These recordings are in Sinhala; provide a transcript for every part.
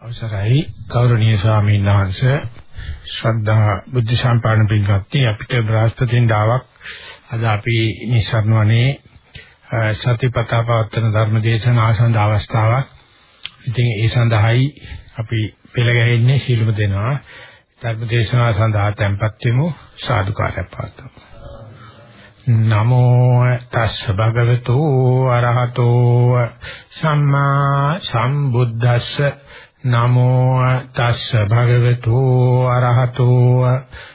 අවසරයි ගෞරවනීය ස්වාමීන් වහන්සේ ශ්‍රද්ධා බුද්ධ සම්පන්න පින්වත්නි අපිට බ්‍රහස්පතින් දාවක් අද අපි නිසරණවනේ සතිපතා පවත්වන ධර්මදේශන ආසන්න අවස්ථාවක්. ඉතින් ඒ සඳහායි අපි පෙළ ගැහෙන්නේ සීලම දෙනවා. ධර්මදේශනා සඳහා tempත් වෙමු සාදුකාරයක් පවත්වමු. නමෝ තස්ස භගවතු අරහතෝ සම්මා සම්බුද්දස්ස නමෝ තස්ස භගවතු අරහතෝ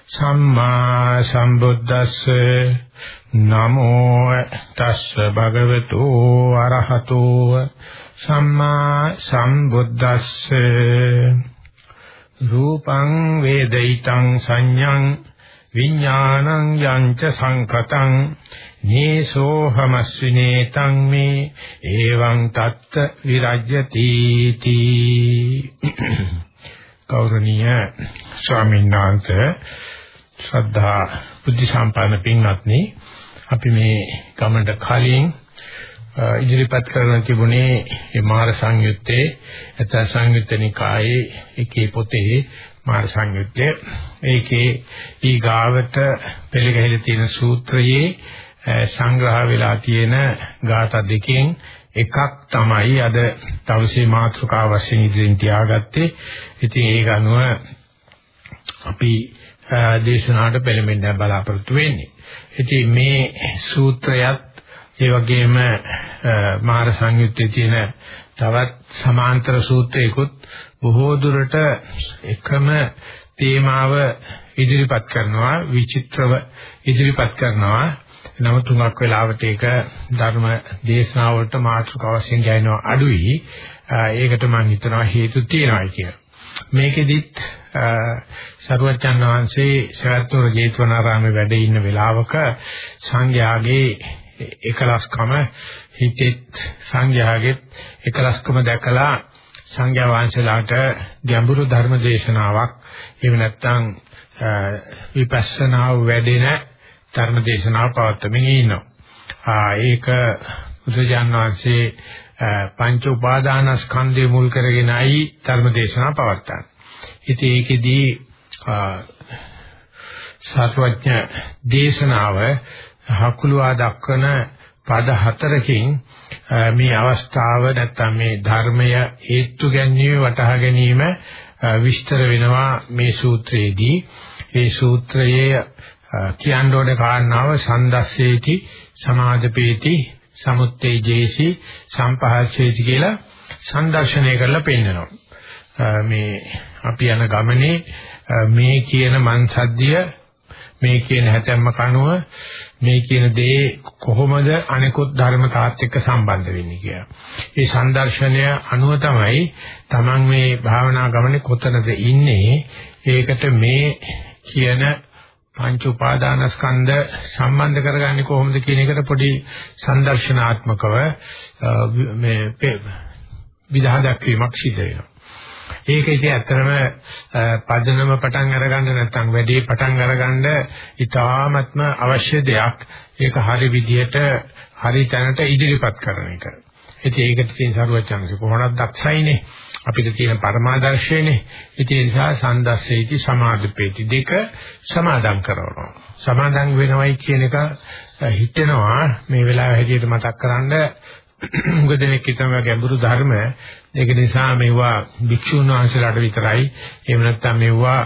සම්මා සම්බුද්දස්ස. නමෝ තස්ස භගවතු අරහතෝ සම්මා සම්බුද්දස්ස. රූපං වේදිතං සංඤං විඥානං යංච සංකතං. නේසෝ හමස්විනේ තං මේ එවං තත්ත විරජ්‍යති තී. කෞරණීය ස්වාමීන් වහන්සේ ශ්‍රද්ධා බුද්ධ සම්පන්න පින්වත්නි අපි මේ ගමනට කලින් ඉදිරිපත් කරන තිබුණේ මේ මාර සංයුත්තේ එත සංයුත්තනිකායේ එකේ පොතේ මාර සංයුත්තේ. ඒකේ ඊගාවට පෙළගැහිලා තියෙන සූත්‍රයේ සංග්‍රහ වෙලා තියෙන ગાථා දෙකෙන් එකක් තමයි අද තවසේ මාතෘකාව වශයෙන් ඉදිරියෙන් තියාගත්තේ. ඉතින් ඒක අනුව අපි දේශනාවට පෙළඹෙන්න බලාපොරොත්තු වෙන්නේ. ඉතින් මේ සූත්‍රයත් ඒ වගේම මාර සංයුත්තේ තියෙන තවත් සමාන්තර සූත්‍රයකුත් බොහෝ දුරට එකම තේමාව ඉදිරිපත් කරනවා විචිත්‍රව ඉදිරිපත් කරනවා නමුත් තුනක් වෙලාවට ඒක ධර්ම දේශනාවලට මාතෘකාව වශයෙන් ගයනවා අඩුයි. ඒකට මම හිතනවා හේතු තියෙනවා කියලා. මේකෙදිත් සරුවචන් වහන්සේ සවැත්නුර ජේතවනාරාමේ වැඩ ඉන්න වෙලාවක සංඝයාගේ එකලස්කම හිතෙත් සංඝයාගේ එකලස්කම දැකලා සංඝයා වහන්සේලාට ගැඹුරු ධර්ම දේශනාවක් එහෙම නැත්නම් විපස්සනා වැඩෙන ධර්ම දේශනාවක් පවත්වමින් ඉන්නවා. ඒක බුදුජාන විශ්ේ පංච උපාදානස්කන්ධය මුල් කරගෙනයි ධර්ම දේශනාව පවත්වන්නේ. ඉතින් ඒකෙදී සත්වඥ දේශනාව හකුලුවා දක්වන පද හතරකින් මේ අවස්ථාව නැත්තම් මේ ධර්මය හේතු ගැනීම වටහා ගැනීම විස්තර වෙනවා මේ සූත්‍රයේදී ඒ සූත්‍රයේ කියන්න ඕන කාරණාව සන්දස්සේති සමාජපේති සමුත්තේජේසි සම්පහාසේති කියලා සංදර්ශනය කරලා පෙන්නනවා මේ අපි යන ගමනේ මේ කියන මන්සද්ධිය මේ කියන හැතැම්ම කනුව මේ කියන දේ කොහොමද අනිකුත් ධර්මතාවත් එක්ක සම්බන්ධ වෙන්නේ කියලා. ඒ සංදර්ශනය අනුව තමයි Taman මේ භාවනා ගමනේ කොතනද ඉන්නේ ඒකට මේ කියන පංච උපාදානස්කන්ධ සම්බන්ධ කරගන්නේ කොහොමද කියන එකට පොඩි සංදර්ශනාත්මකව මේ විදහා දක්වීමක් සිදු වෙනවා. ඒක ඉතින් ඇත්තටම පදනම පටන් අරගන්න නැත්නම් වැඩි පටන් අරගන්න ඉතාමත්ම අවශ්‍ය දෙයක්. ඒක හරි විදියට හරි තැනට ඉදිරිපත් කරන එක. ඉතින් ඒකට තියෙන සරුවචනස කොහොමද දක්ෂයිනේ. අපිට තියෙන පරමාදර්ශයනේ. ඉතින් ඒ නිසා සන්දස්සේති සමාධිපේති දෙක සමාදම් කරනවා. සමාදම් වෙනවයි කියන එක හිතෙනවා මේ වෙලාවේ හැටියට මතක් කරන්න මොකද දෙනෙක් හිතනවා ගැඹුරු ධර්ම ඒක නිසා මේවා භික්ෂුන් වහන්සේලාට විතරයි එහෙම නැත්නම් මේවා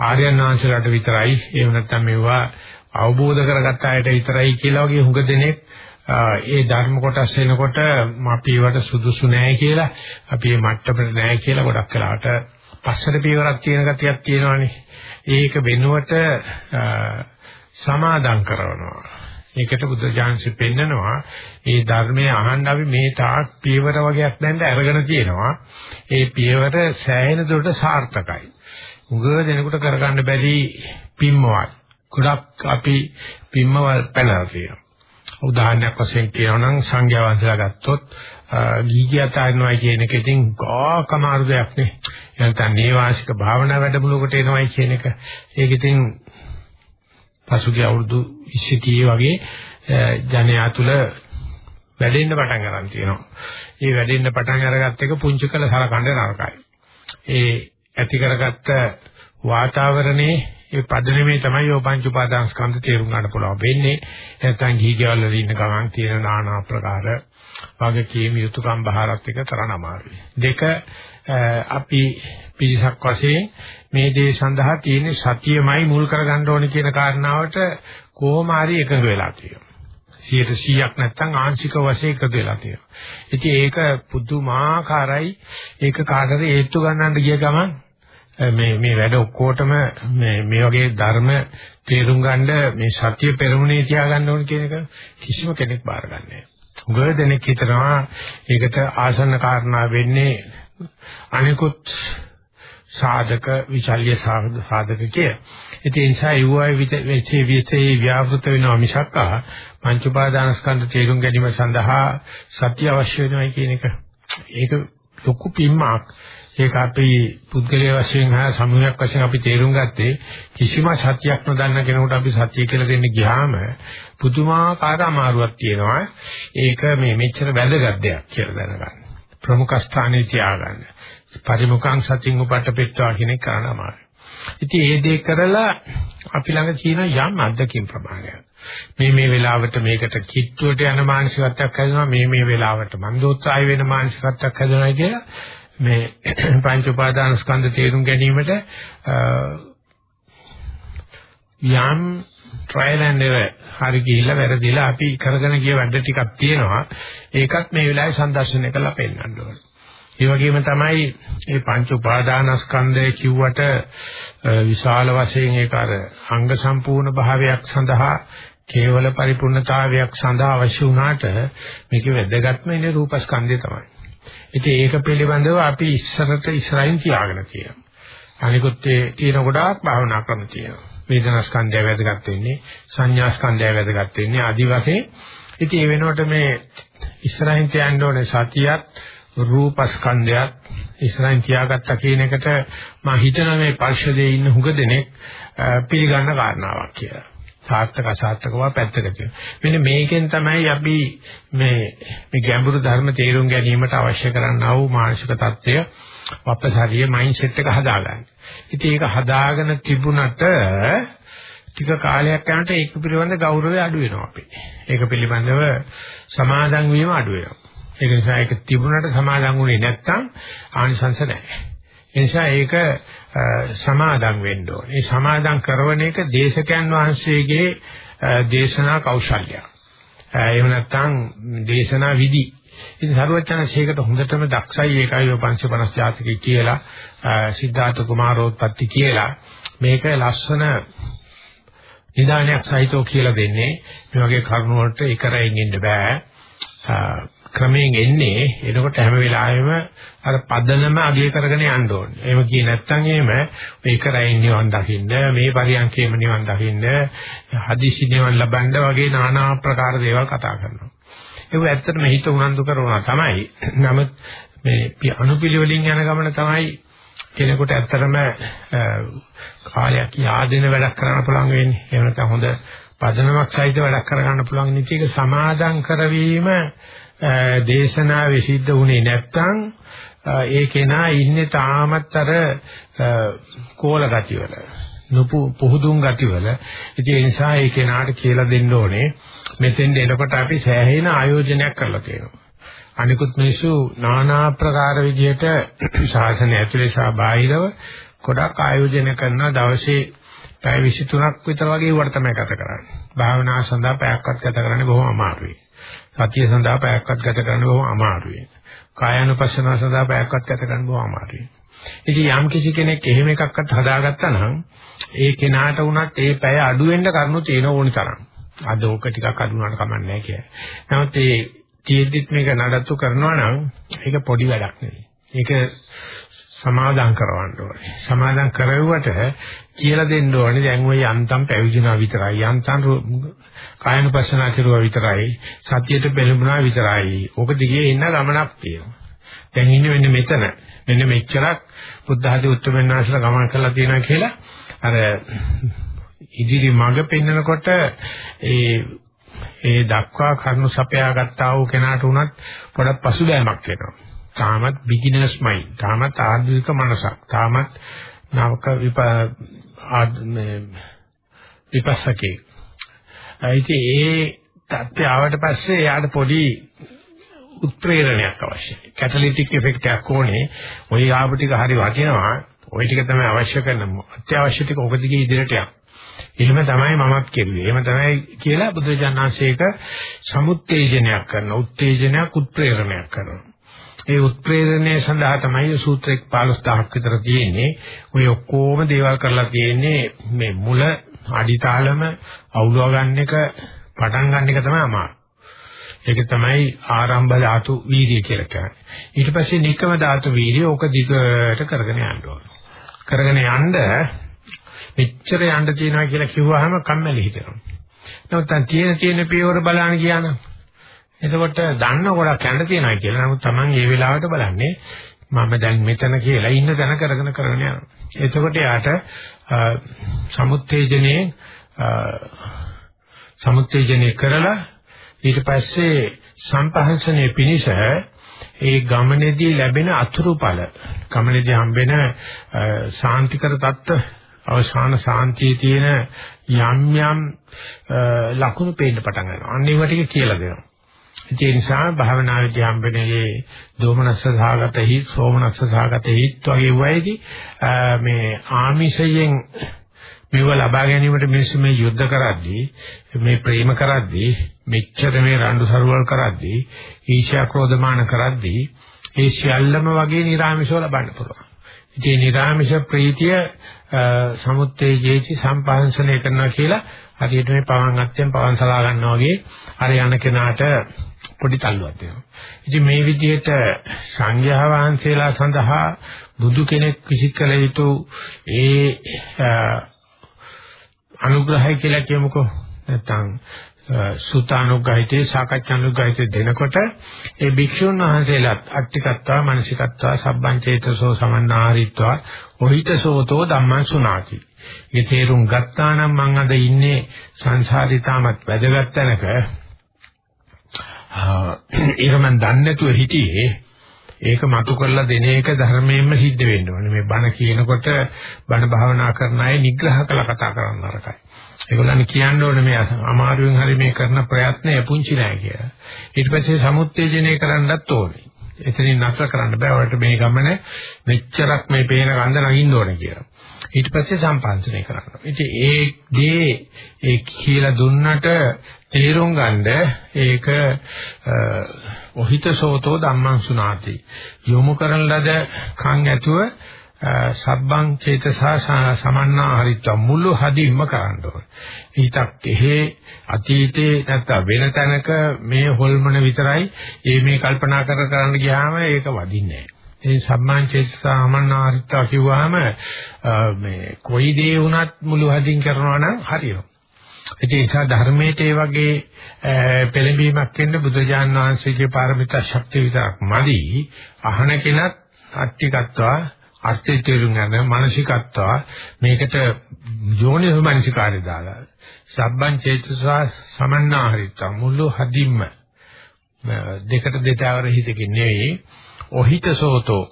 ආර්යයන් වහන්සේලාට විතරයි එහෙම නැත්නම් මේවා අවබෝධ කරගත්ත අයට විතරයි කියලා වගේ හුඟ දෙනෙක් ඒ ධර්ම කොටස් වෙනකොට අපි ඒවට සුදුසු නෑ කියලා අපි මේ මට්ටමට නෑ කියලා ගොඩක් වෙලාවට පස්සට පියවරක් තියෙන ගතියක් තියෙනවානේ ඒක වෙනුවට සමාදම් කරනවා ඒකට බුදුජානසෙ පෙන්නනවා ඒ ධර්මයේ අහන්න අපි මේ තාක් පියවර වගේක් දැන් අරගෙන තියෙනවා. ඒ පියවර සෑහෙන දුරට සාර්ථකයි. උගව දෙනකොට කරගන්න බැරි පිම්මවල්. ගොඩක් අපි පිම්මවල් පැනලා තියෙනවා. උදාහරණයක් වශයෙන් කියනවා නම් සංඝයා වහන්සේලා ගත්තොත් ගීගියත ආනනවා කියන එක ඉතින් ගාකමාරු දෙයක් නේ. එහෙනම් නේවාසික භාවනා වැඩමුළුවකට එනවයි කියන එක. ඒක ඉතින් පසුගිය අවුරුදු 20 වගේ ජනයා තුල වැඩෙන්න පටන් ගන්න තියෙනවා. ඒ වැඩෙන්න පටන් අරගත්ත එක පුංචි කළ සලකන්න නරකයි. ඒ ඇති කරගත්ත වාතාවරණේ ඒ පදනමේ තමයි ඔය පංච උපාදාන ස්කන්ධ තේරුම් ගන්න පුළුවන් වෙන්නේ. නැත්නම් ගිහිගෙවල් වල ඉන්න ගමන් තියෙන নানা ආකාර වගකීම් යුතුයකම් බහාරත් එක තරණ අමාරුයි. දෙක අපි පිරිසක් වශයෙන් මේ දේ සඳහා තියෙන සතියමයි මුල් කරගන්න ඕනේ කියන කාරණාවට කොහොම හරි එකඟ වෙලා තියෙනවා. 100ක් නැත්තම් ආංශික වශයෙන් එකතු වෙලා තියෙනවා. ඉතින් ඒක පුදුමාකාරයි. ඒක කාටද හේතු ගන්නන්න ගිය ගමන් මේ මේ වැඩ ඔක්කොටම මේ මේ වගේ ධර්ම තේරුම් ගන්න මේ සත්‍ය පෙරමුණේ තියාගන්න ඕන කියන එක කිසිම කෙනෙක් බාරගන්නේ නැහැ. උගල දෙනෙක් හිතනවා ඒකට ආසන්න කාරණා වෙන්නේ අනිකුත් සාධක විචල්්‍ය සාධක කිය. ඉතින් ඒ නිසා යුවයි විචේ විචේ ව්‍යාවෘත වෙනවා මිසක් පංච උපාදානස්කන්ධ තේරුම් ගැනීම සඳහා සත්‍ය අවශ්‍ය වෙනවා කියන එක. ඒක ලොකු පිම්මක්. ඒක අපි පුද්ගලයා වශයෙන් හා සමූහයක් වශයෙන් අපි තේරුම් ගත්තේ කිසිම සත්‍යයක් නොදන්න කෙනෙකුට අපි සත්‍ය කියලා දෙන්න ගියාම පුදුමාකාර අමාරුවක් තියෙනවා. ඒක මේ මෙච්චර වැදගත් දෙයක් කියලා දැනගන්න. ප්‍රමුඛ ස්ථානයේ තියාගන්න. පරිමුඛං සතින් උපට්ඨපෙත්වා කියන එක කරන්න අමාරුයි. ඉතින් ඒ දේ කරලා අපි ළඟ තියෙන යම් අද්දකින් ප්‍රමාණයක්. මේ මේ වෙලාවට මේකට කිට්ටුවට යන මානසිකත්වයක් හැදෙනවා මේ මේ වෙලාවට මන්දෝත්සාහය වෙන මානසිකත්වයක් හැදෙනවා කියලා මේ පංච උපාදාන ස්කන්ධ තේරුම් ගැනීමට යම් ට්‍රයිල් ඇන්ඩ් එරර් හරි ගිහිල්ලා වැරදිලා අපි කරගෙන ගිය වැඩ ටිකක් තියෙනවා ඒකත් මේ වෙලාවේ සම්දර්ශනය කරලා පෙන්නන්න ඕනේ ඒ වගේම තමයි මේ පංච උපාදානස්කන්ධය කිව්වට විශාල වශයෙන් ඒක අර අංග සම්පූර්ණ භාවයක් සඳහා කේවල පරිපූර්ණතාවයක් සඳහා අවශ්‍ය වුණාට මේකේ වැදගත්ම ඉන්නේ රූපස්කන්ධය තමයි. ඉතින් ඒක පිළිබඳව අපි ඉස්සරට ඉස්සරහින් තියාගෙන තියෙනවා. අනිකුත් ඒ තියෙන ගොඩාක් භාවනා ක්‍රම තියෙනවා. වේදනාස්කන්ධය වැදගත් වෙන්නේ, සංඥාස්කන්ධය වැදගත් වෙන්නේ ආදි වශයෙන්. ඉතින් ඒ වෙනකොට මේ ඉස්සරහින් තියන්න ඕනේ සතියත් රූපස්කන්ධයත් ඉස්සරහින් තියාගත්තා කියන එකට මම හිතනවා මේ පරිශදයේ ඉන්න හුඟ දෙනෙක් පිළිගන්න කාරණාවක් කියලා. සාර්ථක අසාර්ථක බව පැත්තක තියෙනවා. මෙන්න මේකෙන් තමයි අපි මේ මේ ගැඹුරු ධර්ම තේරුම් ගැනීමට අවශ්‍ය කරන්නා වූ මානසික தত্ত্বය වපසාරිය මයින්ඩ්සෙට් එක හදාගන්න. ඉතින් ඒක හදාගෙන තිබුණට ටික කාලයක් යනකොට ඒක පිළිබඳ ගෞරවය අඩු වෙනවා අපේ. ඒක පිළිබඳව සමාදන් වීම අඩු වෙනවා. ඒක නිසා ඒක තිබුණට සමාදන් වුණේ නැත්නම් ආනිසංස නැහැ. ඒ නිසා ඒක සමාදන් වෙන්න ඕනේ. මේ සමාදන් කරන එක දේශකයන් වහන්සේගේ දේශනා කෞශල්‍යය. එහෙම නැත්නම් දේශනා විදි. ඉතින් සරුවචනසේකට හොඳටම දක්ෂයි ඒකයි ඔය 550 ජාතකේ කියලා සිද්ධාර්ථ කුමාරෝත්පත්ති කියලා මේක ලස්සන නිදානයක් සහිතව කියලා දෙන්නේ මේ වගේ කරුණ වලට එකරයින් ඉන්න බෑ ක්‍රමයෙන් එන්නේ එනකොට හැම වෙලාවෙම අර පදනම අගය කරගෙන යන්න ඕනේ. එහෙම කිය නැත්නම් එහෙම මේක රැයින් නිවන් දකින්න, මේ පරියන්කේම නිවන් දකින්න, හදිසි නිවන් ලබන්න වගේ নানা ආකාර දේවල් කතා කරනවා. ඒක ඇත්තටම හිත උනන්දු කරනවා තමයි. නමුත් මේ අනුපිළිවෙලින් යන ගමන තමයි කෙනෙකුට ඇත්තටම කාලයක් yaadෙන වැඩක් කරන්න පුළුවන් වෙන්නේ. එහෙම නැත්නම් හොඳ පදනමක් සහිත වැඩක් කරගන්න පුළුවන් නිතික සමාදම් කරවීම දේශනාවේ සිද්ධ වුණේ නැත්නම් ඒ කෙනා ඉන්නේ තාමත් අර කෝල ගතිවල නුපු පුහුදුන් ගතිවල ඉතින් ඒ නිසා ඒ කෙනාට කියලා දෙන්න ඕනේ මෙතෙන්ද එනකොට අපි සෑහෙන ආයෝජනයක් කරලා තියෙනවා අනිකුත් මිනිස්සු নানা ආකාර විදිහට ශාසනය ඇතුලේ සහ බාහිරව ගොඩක් ආයෝජන කරන දවසේ පැය 23ක් විතර වගේ වට තමයි ගත කරන්නේ. භාවනා සඳහා පැයක්වත් ගත කරන්නේ බොහොම අමාරුයි. සතිය සඳහා පැයක්වත් ගත කරන්න බොහොම අමාරුයි. කායानुපස්සනාව සඳහා පැයක්වත් ගත කරන්න බොහොම අමාරුයි. ඉතින් යම් කිසි කෙනෙක් එහෙම එකක්වත් හදාගත්තා නම් ඒ කෙනාට උනත් ඒ පැය අඩු වෙන්න කරුණු තියෙන ඕනි තරම්. අද ඕක ටිකක් අඩු වුණාට කමක් නැහැ කියලා. නමුත් ඒ තියෙද්දිත් මේක නඩත්තු කරනවා නම් ඒක පොඩි වැඩක් නෙවෙයි. ඒක සමාදම් කරවන්න ඕනේ. සමාදම් කරවුවට කියලා දෙන්න ඕනේ දැන් ওই යන්තම් පැවිදිනා විතරයි. යන්තම් කායනුපස්සනා කරුවා විතරයි. සතියට පෙළඹුණා විතරයි. ඕක දිගේ එන්න ගමනක් තියෙනවා. දැන් ඉන්නේ මෙන්න මෙතන. මෙන්න මෙච්චරක් බුද්ධ ආදී උත්තරමයන් වහන්සේලා ගමන් කරලා තියෙනවා කියලා අර ඉදිරි මඟ පෙන්නකොට ඒ ඒ දක්වා කරුණු සපයා ගත්තා වූ කෙනාට උනත් පොඩක් පසුබෑමක් වෙනවා. තාමත් බිග්ිනර්ස් මයින්ඩ්. තාමත් ආධුනික මනසක්. තාමත් නවක විපස්සකේ. ඒටි ඒ තත්ත්වය ආවට පස්සේ යාට පොඩි උත්ප්‍රේරණයක් අවශ්‍යයි. කැටලිටික් ඉෆෙක්ට් එකක් ඕනේ. ওই ආපු ටික හරි වටිනවා. ওই ටික තමයි අවශ්‍ය කරන අත්‍යවශ්‍ය ටික ඔක දිගේ ඉදිරියට යන්න. එහෙම තමයි මමත් කෙරුවේ. එහෙම තමයි කියලා බුදුරජාණන්සේක සමුත්තේජනයක් කරන උත්තේජනයක් උත්ප්‍රේරණයක් කරනවා. ඒ උත්ප්‍රේරණය සඳහා තමයි සූත්‍රයක් 15000ක් විතර තියෙන්නේ. ඔය ඔක්කොම දේවල් කරලා තියෙන්නේ මේ මුල අඩිතාලම අවුලව ගන්න එක පටන් ගන්න එක තමයි අමාරු. ඒක තමයි ආරම්භ ධාතු වීර්ය කියලා කියන්නේ. ඊට පස්සේ නිකම ධාතු වීර්ය ඕක දිගට කරගෙන යන්න ඕන. කරගෙන යන්න මෙච්චර යන්න තියෙනවා කියලා කිව්වහම කම්මැලි හිතෙනවා. නමුත් දැන් තියෙන තියෙන පියවර බලන්න කියනවා. එතකොට දන්න ගොඩක් යන්න තියෙනවා කියලා. නමුත් Taman මේ වෙලාවට බලන්නේ මම දැන් මෙතන කියලා ඉන්න දැන කරගෙන කරගෙන යනවා. එතකොට යාට සමුත්තේජනේ සමුත්තේජනේ කරලා ඊට පස්සේ සම්පහන්සනේ පිනිස ඒ ගමනේදී ලැබෙන අතුරුඵල ගමනේදී හම්බෙන සාන්තිකර தত্ত্ব අවසාන සාන්තියේ තියෙන යම් යම් ලකුණු පේන්න පටන් ගන්නවා. අන්න ඒවා ටික කියලා දෙනවා. ඒ නිසා භාවනාවේදී හම්බෙන්නේ දෝමනස්ස සහගත හිත්, සෝමනස්ස සහගත හිත් වගේ වයිදී මේ ආමිෂයෙන් මේව ලබා ගැනීමට මිනිස්සු මේ යුද්ධ කරද්දී මේ ප්‍රේම කරද්දී මෙච්චර මේ රණ්ඩු සරුවල් කරද්දී ඊර්ෂ්‍යා ක්‍රෝධමාන කරද්දී ඒ සියල්ලම වගේ නිර්ආමිෂව ලබන්න පුළුවන්. ඉතින් නිර්ආමිෂ ප්‍රීතිය සමුත්තේජේති සම්පහන්සනය කරනවා කියලා හරියට මේ පවන් අත්යෙන් පවන් සලා ගන්නවා වගේ අර යන කෙනාට පොඩි තල්ලුවක් දෙනවා. ඉතින් මේ විදිහට සංඝයා වහන්සේලා සඳහා බුදු කෙනෙක් විසිකල යුතු ඒ අනුග්‍රහය කියලා කියමුකෝ නැත්නම් සුතානුග්‍රහිතේ සාකච්ඡානුග්‍රහිතේ දෙනකොට ඒ භික්ෂුන් වහන්සේලාත් අට්ටිකත්වා මානසිකත්වා සබ්බං චේතසෝ සමන්නාහරිත්වා ඔහිතසෝතෝ ධම්මං සුනාති. මේ තේරුම් ගත්තා නම් මම අද ඉන්නේ සංසාරිතාමත් වැදගත් තැනක. ඒක මම දන්නේ නැතුව හිටියේ ඒක මතු කරලා දෙන එක ධර්මයෙන්ම සිද්ධ වෙන්න ඕනේ. මේ බණ කියනකොට බණ භාවනා කරන අය නිග්‍රහ කළා කතා කරන්න අරකයි. ඒගොල්ලන් කියන්න ඕනේ මේ අමාරුවෙන් හරි මේ කරන ප්‍රයත්නය පුංචි නෑ කියලා. ඊට පස්සේ සමුත්තේජනය කරන්නත් ඕනේ. එතනින් නැතර කරන්න බෑ. ඔයාලට මේ ගමන මෙච්චරක් මේ පේන ගඳ නගින්න ඕනේ කියලා. ඊට පස්සේ සම්පන්සනය කරනවා. ඉතින් ඒ දේ ඒ කියලා දුන්නට තේරුම් ගන්න ඒක ඔහිතසෝතෝ ධම්මං සුනාති. යොමු කරන ලද කන් ඇතුව සබ්බං චේතසා සමන්නා හරිත මුළු හදින්ම කරන්න ඕනේ. ඊටක් එහෙ අතීතේ නැත්තම් වෙන තැනක මේ හොල්මන විතරයි ඒ මේ කල්පනා කර කරන්න ගියාම ඒක වදින්නේ නැහැ. ඒ සම්මාන චේතසා සමන්නා හරිත කිව්වහම මේ කොයි දේ වුණත් මුළු හදින් කරනවා නම් හරියනවා. ඒ නිසා ධර්මයේ ඒ වගේ පෙළඹීමක් වෙන්න බුදුජාන් වහන්සේගේ පාරමිතා ශක්තිය විතරක් මදි. අහන කෙනත් අට්ටිකත්වා අර්ථය තේරුම් ගන්න මානසිකත්වා මේකට යෝනිස මානසිකාරය දාලා සබ්බං චේතසා සමන්නාහරිත මුළු හදින්ම දෙකට දෙතාවර හිතකින් නෙවෙයි ඔහිතසෝතෝ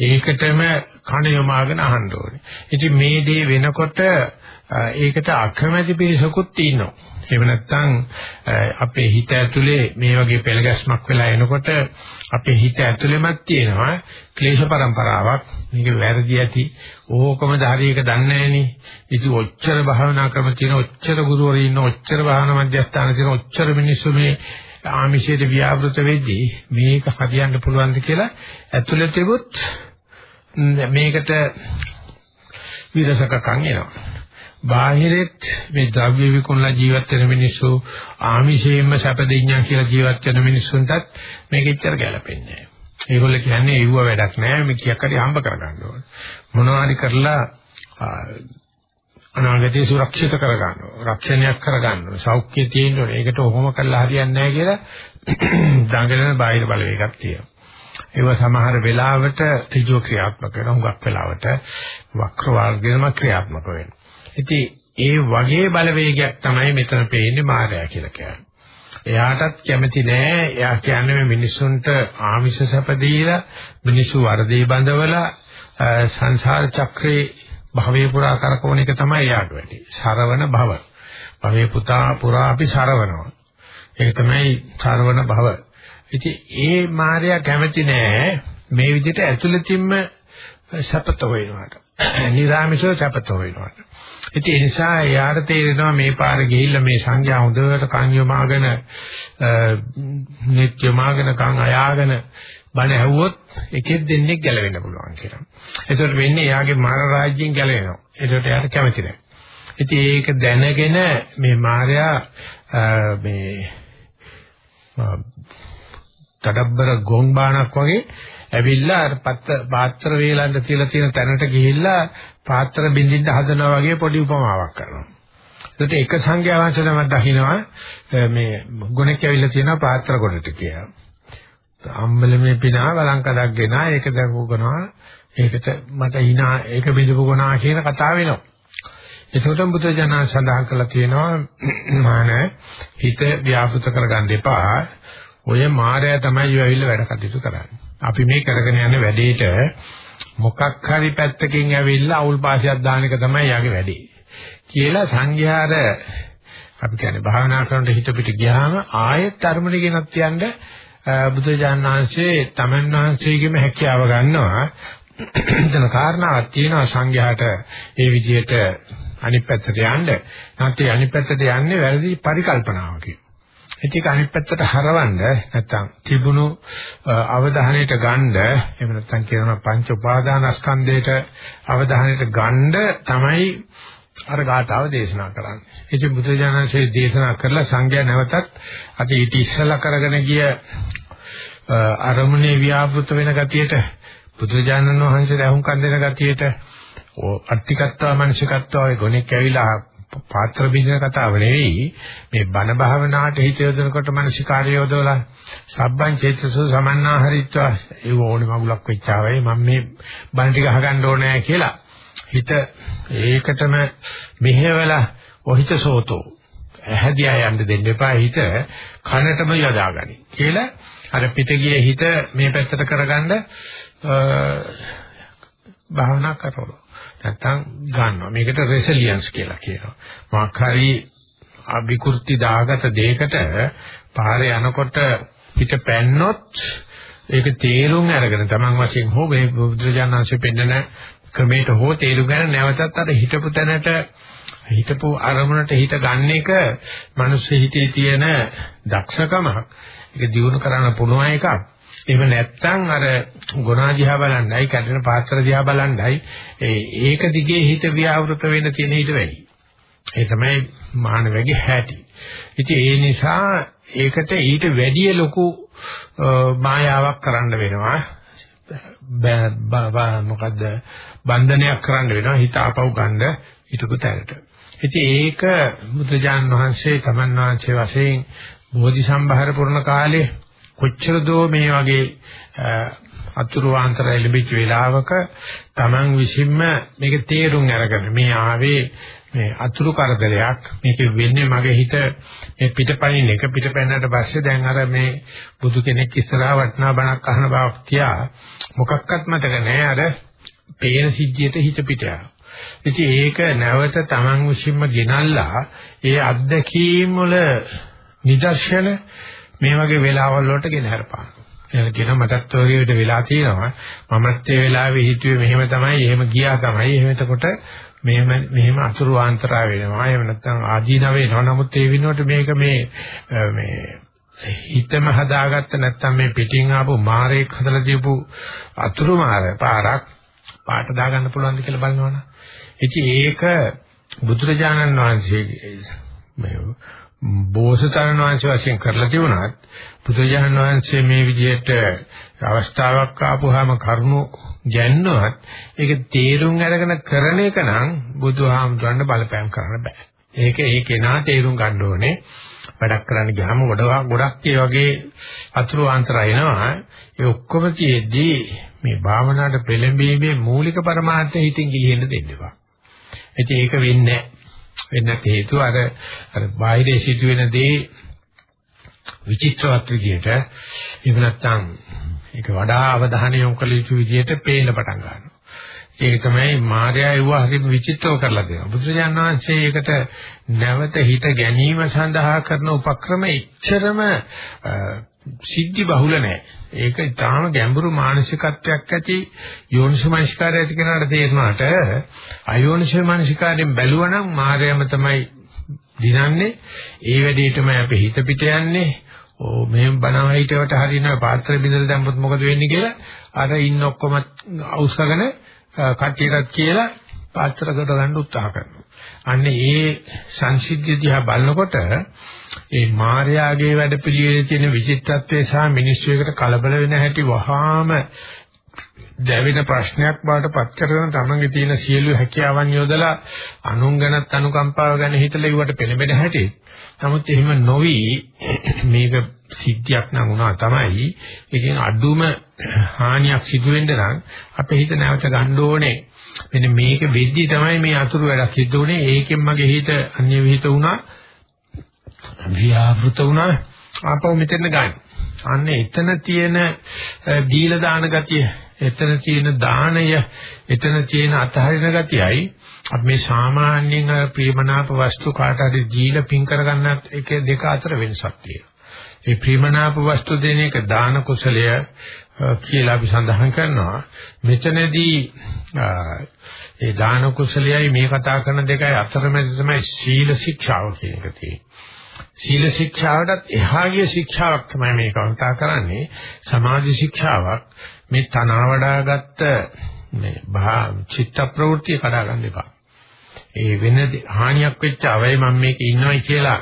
ඒකටම කණ යොමාගෙන අහන්න ඕනේ. ඉතින් මේ දේ වෙනකොට ඒකට අකමැති පිරිසකුත් ඉන්නවා. එහෙම නැත්නම් අපේ හිත ඇතුලේ මේ වගේ පෙළගැස්මක් වෙලා එනකොට අපේ හිත ඇතුලෙමත් තියෙනවා ක්ලේශ પરම්පරාවක්. මේක වැරදි ඇති. ඕකම ධාරියක දන්නේ නැහෙනි. ඉතින් ඔච්චර භාවනා ක්‍රම තියෙන ඔච්චර ගුරුවරු ඉන්න ඔච්චර භාවනා මධ්‍යස්ථාන තියෙන ඔච්චර මිනිස්සු මේ ආමිෂයේ ව්‍යාවෘත වෙද්දී මේක හදියන්න පුළුවන්ද කියලා ඇතුළතෙවත් මේකට විරසකකම් එනවා. බාහිරෙත් මේ ද්‍රව්‍ය විකුණලා ජීවත් වෙන මිනිස්සු ආමිෂයෙන්ම සැප දෙඤ්ඤා කියලා ජීවත් වෙන මිනිස්සුන්ටත් මේක ඉච්චර ගැලපෙන්නේ නැහැ. ඒගොල්ලෝ කියන්නේ ඒව වැඩක් නෑ මේ කියක් හරි හම්බ කරගන්න ඕන. මොනවා හරි කරලා අනාගතේ සුරක්ෂිත කරගන්න ඕන. රක්ෂණයක් කරගන්න ඕන. සෞඛ්‍ය තියෙන්න ඕන. ඒකට ඔහොම කරලා හරියන්නේ නැහැ කියලා දඟලන බාහිර බලවේගයක් තියෙනවා. ඒව සමහර වෙලාවට ඍජු ක්‍රියාත්මක වෙනවා. හුඟක් වෙලාවට වක්‍ර වර්ගයම ක්‍රියාත්මක වෙනවා. ඉතින් ඒ වගේ බලවේගයක් තමයි මෙතන පේන්නේ මායя කියලා කියන්නේ. එයාටත් කැමති නෑ. එයා කියන්නේ මේ මිනිස්සුන්ට ආමිෂ සැප දීලා මිනිස්සු වර්ධේ බඳවලා සංසාර චක්‍රේ භවයේ පුරා කරකවන එක තමයි එයාට වැඩි. සරවන භව. භවයේ පුතා පුරා අපි සරවනවා. ඒක තමයි සරවන භව. ඉතින් ඒ මාර්යා කැමති නෑ මේ විදිහට ඇතුළතින්ම සපත හොයනවාට. නිරාමිෂව සපත හොයනවාට. ඉතින් ඒ නිසා යාට තේරෙනවා මේ පාර ගිහිල්ලා මේ සංඥා හොඳට කන් යොමාගෙන නිත්‍ය මාගෙන කන් අයාගෙන බණ ඇහුවොත් එකෙක් දෙන්නෙක් ගැලවෙන්න පුළුවන් කියලා. ඒකට වෙන්නේ එයාගේ මාන රාජ්‍යයෙන් ගැලවෙනවා. ඒකට එයාට කැමති නැහැ. ඉතින් ඒක දැනගෙන මේ මාර්යා මේ තඩබ්බර ගොන් බාණක් වගේ ඇවිල්ලා අර පාත්‍ර වේලන්න තියලා තියෙන තැනට ගිහිල්ලා පාත්‍ර බින්දින්න හදනවා වගේ පොඩි උපමාවක් කරනවා. ඒකට එක සංඛ්‍යා වංශනම දකින්නවා මේ ගුණෙක් ඇවිල්ලා තියෙනවා පාත්‍ර ගොඩට කියලා. අම්බලමේ පිනා වලංකඩක් ගෙනා ඒක දකුවනවා ඒකට මට hina ඒක බිඳපු ගුණා කියන කතාව වෙනවා. එතකොට බුදුජානක සඳහන් කළා තියෙනවා මාන හිත ව්‍යාපෘත කරගන්න එපා. ඔය මායя තමයි ඇවිල්ලා වැඩ කටයුතු කරන්නේ. අපි මේ කරගෙන යන වැඩේට මොකක් හරි පැත්තකින් ඇවිල්ලා අවුල් පාසියක් දාන එක තමයි යාගේ වැඩේ. කියලා සංඝයාර අපි කියන්නේ භාවනා කරනකොට හිත පිට ගියාම ආයෙත් අරමුණ ගෙනත් යන්න බුදුජානක වහන්සේ තමන් වහන්සේගේම හැකියාව ගන්නවා. එතන කාරණාවක් තියෙනවා සංඝයාට ඒ විදිහට අනිත් පැත්තට යන්න. නැත්නම් අනිත් පැත්තට යන්නේ වැරදි පරිකල්පනාවකින්. ඒක අනිත් පැත්තට හරවන්න නැත්තම් තිබුණු අවධානයට ගන්න එහෙම නැත්තම් කියනවා පංච උපාදානස්කන්ධයට අවධානයට ගන්න තමයි අර ගාතාව දේශනා කරන්නේ. ඉතින් බුදුජානකසේ දේශනා කරලා සංඝයා නැවතත් අද ඊට ඉස්සලා කරගෙන ගිය අරමුණේ ව්‍යාපෘත වෙන ගතියට බුදුජානන වහන්සේ රහුම්කන් දෙන ගතියට අට්ටිකත්වා මනසිකත්වා ගොනෙක් ඇවිලා පාත්‍ර බින්දන කතාව නෙවෙයි. මේ බණ භාවනාවට හිත යොදනකොට මානසිකාර්ය යොදවලා සබ්බං චේතසෝ සමන්නාහරිත්වා. ඒ ඕනේ මගුලක් වෙච්චාවයි මම මේ බණ ටික අහගන්න ඕනේ කියලා. හිත ඒකටම මෙහෙवला ඔහිත සෝතෝ ඇහැදියා යන්න දෙන්න එපා හිත කනටම යදාගනි කියලා. අර පිටගිය හිත මේ පැත්තට කරගන්න භාවනා කරනවා. නැත්තම් ගන්නවා. මේකට රෙසිලියන්ස් කියලා කියනවා. මොකක් හරි අභිකෘති දාගත දෙයකට පාරේ යනකොට පිට පැන්නොත් ඒක තේරුම් අරගෙන Taman වශයෙන් හෝ මේ බුදුරජාණන්සේ පෙන්නන ක්‍රමයට හෝ තේරුම් ගන්න නැවතත් අර හිතපු තැනට හිතපු අරමුණට හිත ගන්න එක මිනිස් හිතේ තියෙන දක්ෂකමක්. ඒක දිනු කරන්න පුළුවන් එකක්. එහෙම නැත්නම් අර ගුණා දිහා බලන්නයි කැඩෙන පාත්‍ර දිහා බලන්නයි ඒක දිගේ හිත ව්‍යවෘත වෙන්න තියෙන ඊට වැඩි. ඒ තමයි මානවගේ හැටි. ඉතින් ඒ නිසා ඒකට ඊට වැඩි ලොකු මායාවක් කරන්න වෙනවා. මොකද්ද බන්ධනයක් කරන්න වෙනවා හිත ආපහු ගන්න හිතපු තැනට. ඉතින් ඒක බුදුජාන් වහන්සේ තමන් වහන්සේ වශයෙන් බෝධි සම්භාර පුරණ කාලේ කොච්චර දෝ මේ වගේ අතුරු ආන්තරය ලැබිච්ච වෙලාවක Taman විසින්ම මේක තේරුම් අරගෙන මේ ආවේ මේ අතුරු කරදරයක්. මේක වෙන්නේ මගේ හිත මේ පිටපණින් එක පිටපැන්නට පස්සේ දැන් අර මේ බුදු කෙනෙක් ඉස්සරහා වටනා බණක් අහන බවක් තියා මොකක්වත් මතක නැහැ. අර පේන සිද්ධියට හිත පිට ඉතින් ඒක නැවත Taman විසින්ම ගෙනල්ලා ඒ අත්දැකීම් වල නිදර්ශන මේ වගේ වෙලාවල් වලට ගෙන හරපාන. එහෙනම් කියන මටත් වගේ විදිහට වෙලා තියෙනවා. මමත් ඒ වෙලාවේ හිතුවේ මෙහෙම තමයි, එහෙම ගියා තමයි. එහෙම එතකොට මෙහෙම මෙහෙම අතුරු ආන්තරා වෙනවා. එහෙම නැත්නම් ආදීනව වෙනවා. නමුත් ඒ විනෝඩ මේක මේ මේ හිතම හදාගත්ත නැත්නම් මේ පිටින් ආපු මාරේක් හදලා දීපු අතුරු මාර පාරක් පාට දාගන්න පුළුවන්ද කියලා බලනවනේ. ඉතින් ඒක බුදුරජාණන් වහන්සේගේ මේ බෝසතාණන් වහන්සේ වශයෙන් කරලා තිබුණත් බුදුජානන් වහන්සේ මේ විදිහට අවස්ථාවක් ආපුවාම කරුණු ගැන්නවත් ඒක තේරුම් අරගෙන කරන එක නම් බුදුහාමුදුරන්ට බලපෑම් කරන්න බෑ. ඒක ඒ කෙනා තේරුම් ගන්න ඕනේ. වැඩක් කරන්න ගියාම ගොඩක් ගොඩක් ඒ වගේ අතුරු අන්තර එනවා. ඒ ඔක්කොම තියේදී මේ භාවනාවට පෙළඹීමේ මූලික પરමාර්ථය හිතින් ගිලිහෙන්න දෙන්න එපා. ඉතින් ඒක වෙන්නේ නැහැ. වෙන්නත් හේතුව අර අර බාහිරේ සිදුවෙන දේ විචිත්‍රවත් විදියට එහෙම නැත්නම් ඒක වඩා අවධානය යොමු කළ යුතු විදියට පේන්න පටන් ගන්නවා. ඒක තමයි මාර්යා යුව හරිම විචිත්‍රව කරලා දෙනවා. බුදුරජාණන් වහන්සේ ඒකට නැවත හිත ගැනීම සඳහා කරන උපක්‍රම එච්චරම සිද්ධි බහුල නැහැ. ඒක ඊටාම ගැඹුරු මානසිකත්වයක් ඇති යෝනිසමනස්කාරය ඇති කෙනාට තේරෙනාට අයෝනිසමනස්කාරයෙන් බැලුවනම් මායම තමයි දිනන්නේ. ඒ වැඩේටම අපි හිත පිට යන්නේ. ඕ මෙහෙම බනව හිටවට හරිනවා පාත්‍ර බිඳලා දැම්මොත් මොකද වෙන්නේ කියලා අර ඉන්න ඔක්කොම අවශ්‍යගෙන කට්ටියටත් කියලා පාත්‍රකට ගන්න උත්සාහ කරනවා. අන්න ඒ සංසිද්ධිය දිහා බලනකොට ඒ මායාගේ වැඩපිළිවෙලේ තියෙන විචිත්තත්වය සහ මිනිස්සු එකට කලබල වෙන හැටි වහාම දැවෙන ප්‍රශ්නයක් බවට පත් කරගෙන තමන්ගේ තියෙන සියලු හැකියාවන් යොදලා අනුන් ගැනත් අනුකම්පාව ගැන හිතලා ඉවට පෙළඹෙන හැටි. නමුත් එහෙම නොවි මේක සිද්ධියක් නම් වුණා තමයි. ඒකෙන් අඩුම හානියක් සිදු වෙන්න නම් අපේ හිත නැවත ගන්න ඕනේ. මෙන්න මේක වෙද්දි තමයි මේ අතුරු වැඩක් සිද්ධ වුනේ. ඒකෙන් මගේ හිත අන්‍ය විහිිත වුණා. ව්‍යාවෘත වුණා. ආපහු මෙතන ගන්න. අන්න එතන තියෙන දීලා දාන ගතිය, එතන තියෙන දාණය, එතන තියෙන අතහරින ගතියයි අපි මේ සාමාන්‍යයෙන් ප්‍රියමනාප වස්තු කාට හරි දීලා පින් කරගන්නත් එක දෙක අතර වෙනසක් තියෙනවා. ඒ ප්‍රියමනාප වස්තු දෙන එක දාන කුසලය කියලා අපි සඳහන් කරනවා. මෙතනදී ඒ දාන කුසලයයි මේ කතා කරන දෙකයි අතරමැද තමයි සීල ශික්ෂාව කියන එක තියෙන්නේ. සීල ශික්ෂාවටත් එහා ගිය ශික්ෂාවක් තමයි මේ කතා කරන්නේ. සමාධි ශික්ෂාවක් මේ තනවා වඩාගත්ත මේ චිත්ත ප්‍රවෘත්ති කඩා ගන්න එපා. ඒ වෙන හානියක් වෙච්ච අවය මම මේක ඉන්නවයි කියලා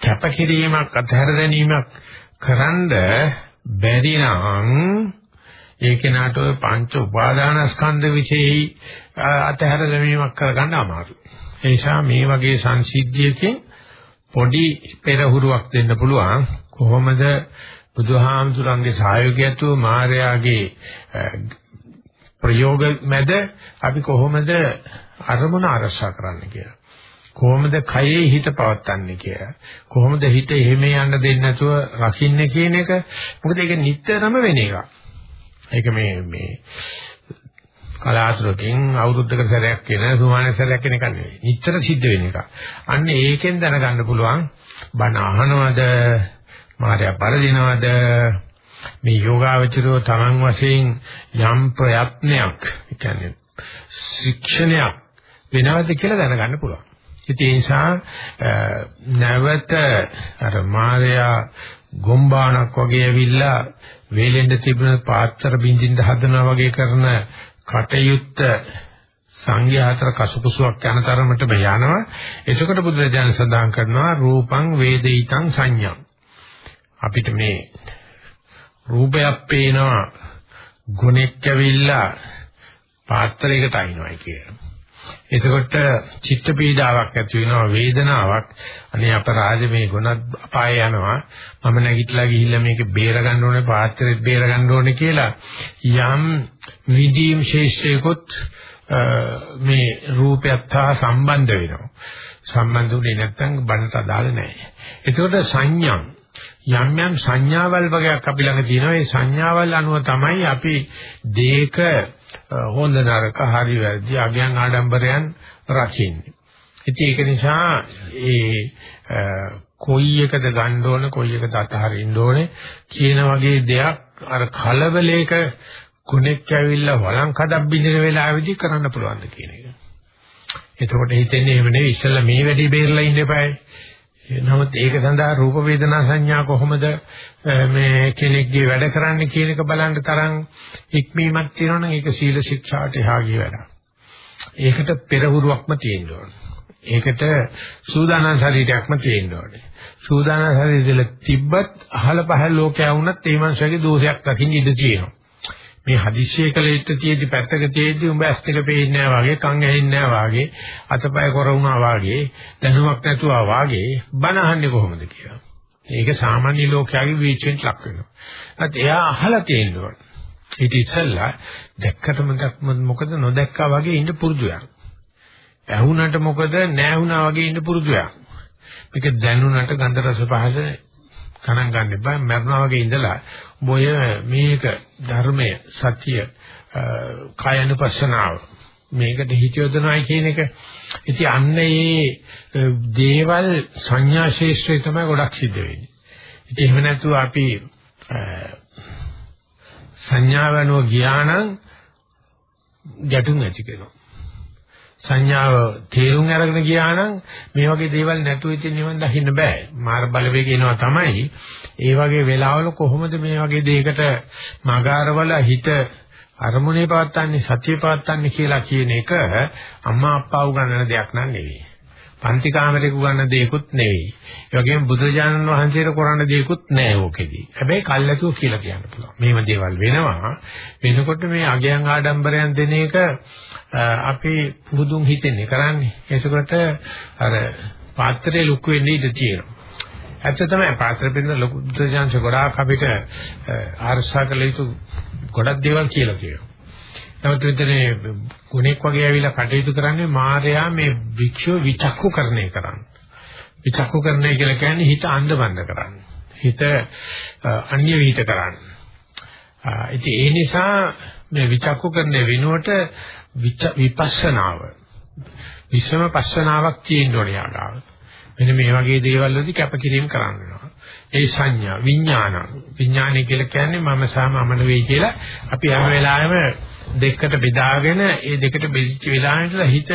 කැපකිරීමක් අතහැර දැමීමක් කරන්ඩ බැරි නම් ඒ කෙනාට ඔය පංච උපාදානස්කන්ධ વિશેයි අතහැර දැමීමක් කරගන්න අමාරුයි. ඒ නිසා මේ වගේ සංසිද්ධියකින් පොඩි පෙරහුරුවක් දෙන්න පුළුවන් කොහොමද බුදුහාමුදුරන්ගේ සහයෝගයතු මාර්යාගේ ප්‍රයෝග මැද අපි කොහොමද අරමුණ අරසා කරන්න කියලා. කොහොමද කයේ හිත පවත්න්නේ කියලා. කොහොමද හිත එහෙම යන්න දෙන්නේ නැතුව රකින්නේ කියන එක. මොකද ඒක නිතරම වෙන එකක්. ඒක මේ මේ කලාතුරකින් අවුරුද්දක සැරයක් කියන සුමාන සැරයක් කියන එක නෙවෙයි. නිතර සිද්ධ වෙන එකක්. අන්න ඒකෙන් දැනගන්න පුළුවන් බණ අහනවද මාර්යා පරදිනවද මේ යෝගාවචරෝ තමන් වශයෙන් යම් ප්‍රයත්නයක් ඒ කියන්නේ ශික්ෂණයක් වෙනවද කියලා දැනගන්න පුළුවන්. ඉතින් ඒ නිසා නැවත අර මාර්යා ගොම්බාණක් වගේ ඇවිල්ලා වේලෙන්ද තිබුණ පාත්‍ර බින්දින්න හදනවා වගේ කරන කටයුත්ත සංඝයා අතර කසුකුසුවක් යන තරමටම යනවා. එතකොට බුදුරජාණන් සඳහන් කරනවා රූපං වේදිතං සංඥා. අපිට මේ රූපයක් පේනවා ගුණෙක් ඇවිල්ලා පාත්‍රයකට අයින්වයි කියලා. එතකොට චිත්ත පීඩාවක් ඇති වෙනවා වේදනාවක්. අනේ අපරාධ මේ ගුණත් අපාය යනවා. මම නැගිටලා ගිහිල්ලා මේක බේර ගන්න ඕනේ පාත්‍රෙත් බේර ගන්න ඕනේ කියලා යම් විදීම් ශේෂ්ඨයකොත් මේ රූපයත් හා සම්බන්ධ වෙනවා. සම්බන්ධුනේ නැත්නම් බණට අදාළ නැහැ. එතකොට සංඥා යම් යම් සංඥාවල් වගේක් අපි ළඟ තියෙනවා ඒ සංඥාවල් අනුව තමයි අපි දේක හොඳ නරක හරි වැරදි අගයන් ආඩම්බරයන් රකින්නේ. ඉතින් ඒක නිසා ඒ කොයි එකද ගන්න ඕන කොයි එකද අතහරින්න ඕනේ කියන වගේ දෙයක් අර කලබලයක ගුණෙක් ඇවිල්ලා වළං කඩක් බින්දින වෙලාවෙදී කරන්න පුළුවන් ද කියන එක. එතකොට හිතෙන්නේ එහෙම නෙවෙයි ඉස්සෙල්ලා මේ වැඩි බේරලා ඉන්න එපායි. නමුත් ඒක සඳහා රූප වේදනා සංඥා කොහොමද මේ කෙනෙක්ගේ වැඩ කරන්නේ කියන එක බලන්න තරම් ඉක්මීමක් තියෙනවනම් ඒක සීල ශික්ෂාට එහා ගිය වැඩක්. ඒකට පෙරහුරුවක්ම තියෙන්න ඕනේ. ඒකට සූදානම් ශරීරයක්ම තියෙන්න ඕනේ. සූදානම් ශරීරෙල තිබ්බත් අහල පහල ලෝකයා වුණත් ඒ මනුස්සයාගේ දෝෂයක් දකින්න ඉඩ තියෙනවා. මේ හදිස්සිය කළ යුත්තේ තියෙදි පැත්තක තියෙදි උඹ ඇස් දෙක පේන්නේ නැහැ වාගේ කන් ඇහෙන්නේ නැහැ වාගේ අතපය කොර වුණා වාගේ දැනුමක් නැතුවා වාගේ බන අහන්නේ කොහොමද කියලා. ඒක සාමාන්‍ය ලෝකයාගේ වීචෙන් ලක් වෙනවා. ඒත් එයා අහලා තියෙනවා. ඊට ඉස්සෙල්ලා දැක්කටම මොකද නොදැක්කා වගේ ඉන්න පුරුදුයක්. ඇහුණට මොකද නැහුණා වගේ ඉන්න පුරුදුයක්. මේක දැනුණට ගන්ධ රස පහස ගණන් ගන්න එපා. මරණා වගේ ඉඳලා ඔය මේක ධර්මය සත්‍ය කායනුපස්සනාව මේකට හිතියොදනවයි කියන එක. ඉතින් අන්න ඒ දේවල් සංඥා ශේෂ්ත්‍රය තමයි ගොඩක් සිද්ධ වෙන්නේ. ඉතින් එහෙම නැතුව අපි සංඥාවනෝ ගියානම් ගැටුම් ඇති කරනවා. සංඥාව තේරුම් අරගෙන ගියා නම් මේ වගේ දේවල් නැතුව ඉතින් නිවන් දකින්න බෑ. මාර බලවේග එනවා තමයි. ඒ වගේ වෙලාවල කොහොමද මේ වගේ දෙයකට මගාරවල හිත අරමුණේ පවත්තන්නේ සතිය පවත්තන්නේ කියලා කියන එක අම්මා අප්පා උගන්වන දෙයක් නන් නෙවෙයි. පන්ති කාමරේ උගන්වන දෙයක්ුත් නෙවෙයි. ඒ වගේම බුදුරජාණන් වහන්සේට කරන්න දෙයක්ුත් නෑ ඕකෙදි. හැබැයි කල්ැතුව කියලා කියන්න පුළුවන්. මේව දේවල් වෙනවා. වෙනකොට මේ අගයන් ආඩම්බරයන් දෙන එක අපි පුදුම් හිතෙන්නේ කරන්නේ. ඒකකට අර පාත්‍රයේ ලුක් වෙන්නේ ඉඳ තියෙනවා. ඇත්ත තමයි පාත්‍ර පිළිබඳ ලොකු දුර්ජාංශ ගොඩාක් අපිට ආරසා කළ යුතු ගොඩක් දේවල් කියලා කියනවා. නමුත් විතරේ ගුණෙක් වගේ ඇවිල්ලා කටයුතු කරන්නේ මායයා මේ වික්ෂෝ විචක්කු කරණය කරන්නේ. විචක්කු කරණය කියලා කියන්නේ හිත අන්ධබන්ද කරන්නේ. හිත අන්‍ය විහිිත කරන්නේ. ඉතින් ඒ නිසා මේ විචක්කු කරණය වෙනුවට විපස්සනාව විශ්‍රම පස්සනාවක් තියෙන්න ඕනේ යාගාව. මෙන්න මේ වගේ දේවල් වලදී කැපකිරීම කරන්න වෙනවා. ඒ සංඥා විඥාන විඥානය කියලා කියන්නේ මම සහ මම නෙවෙයි කියලා අපි හැම වෙලාවෙම දෙකට බෙදාගෙන ඒ දෙකට බෙදිච්ච වෙලාවෙ හිත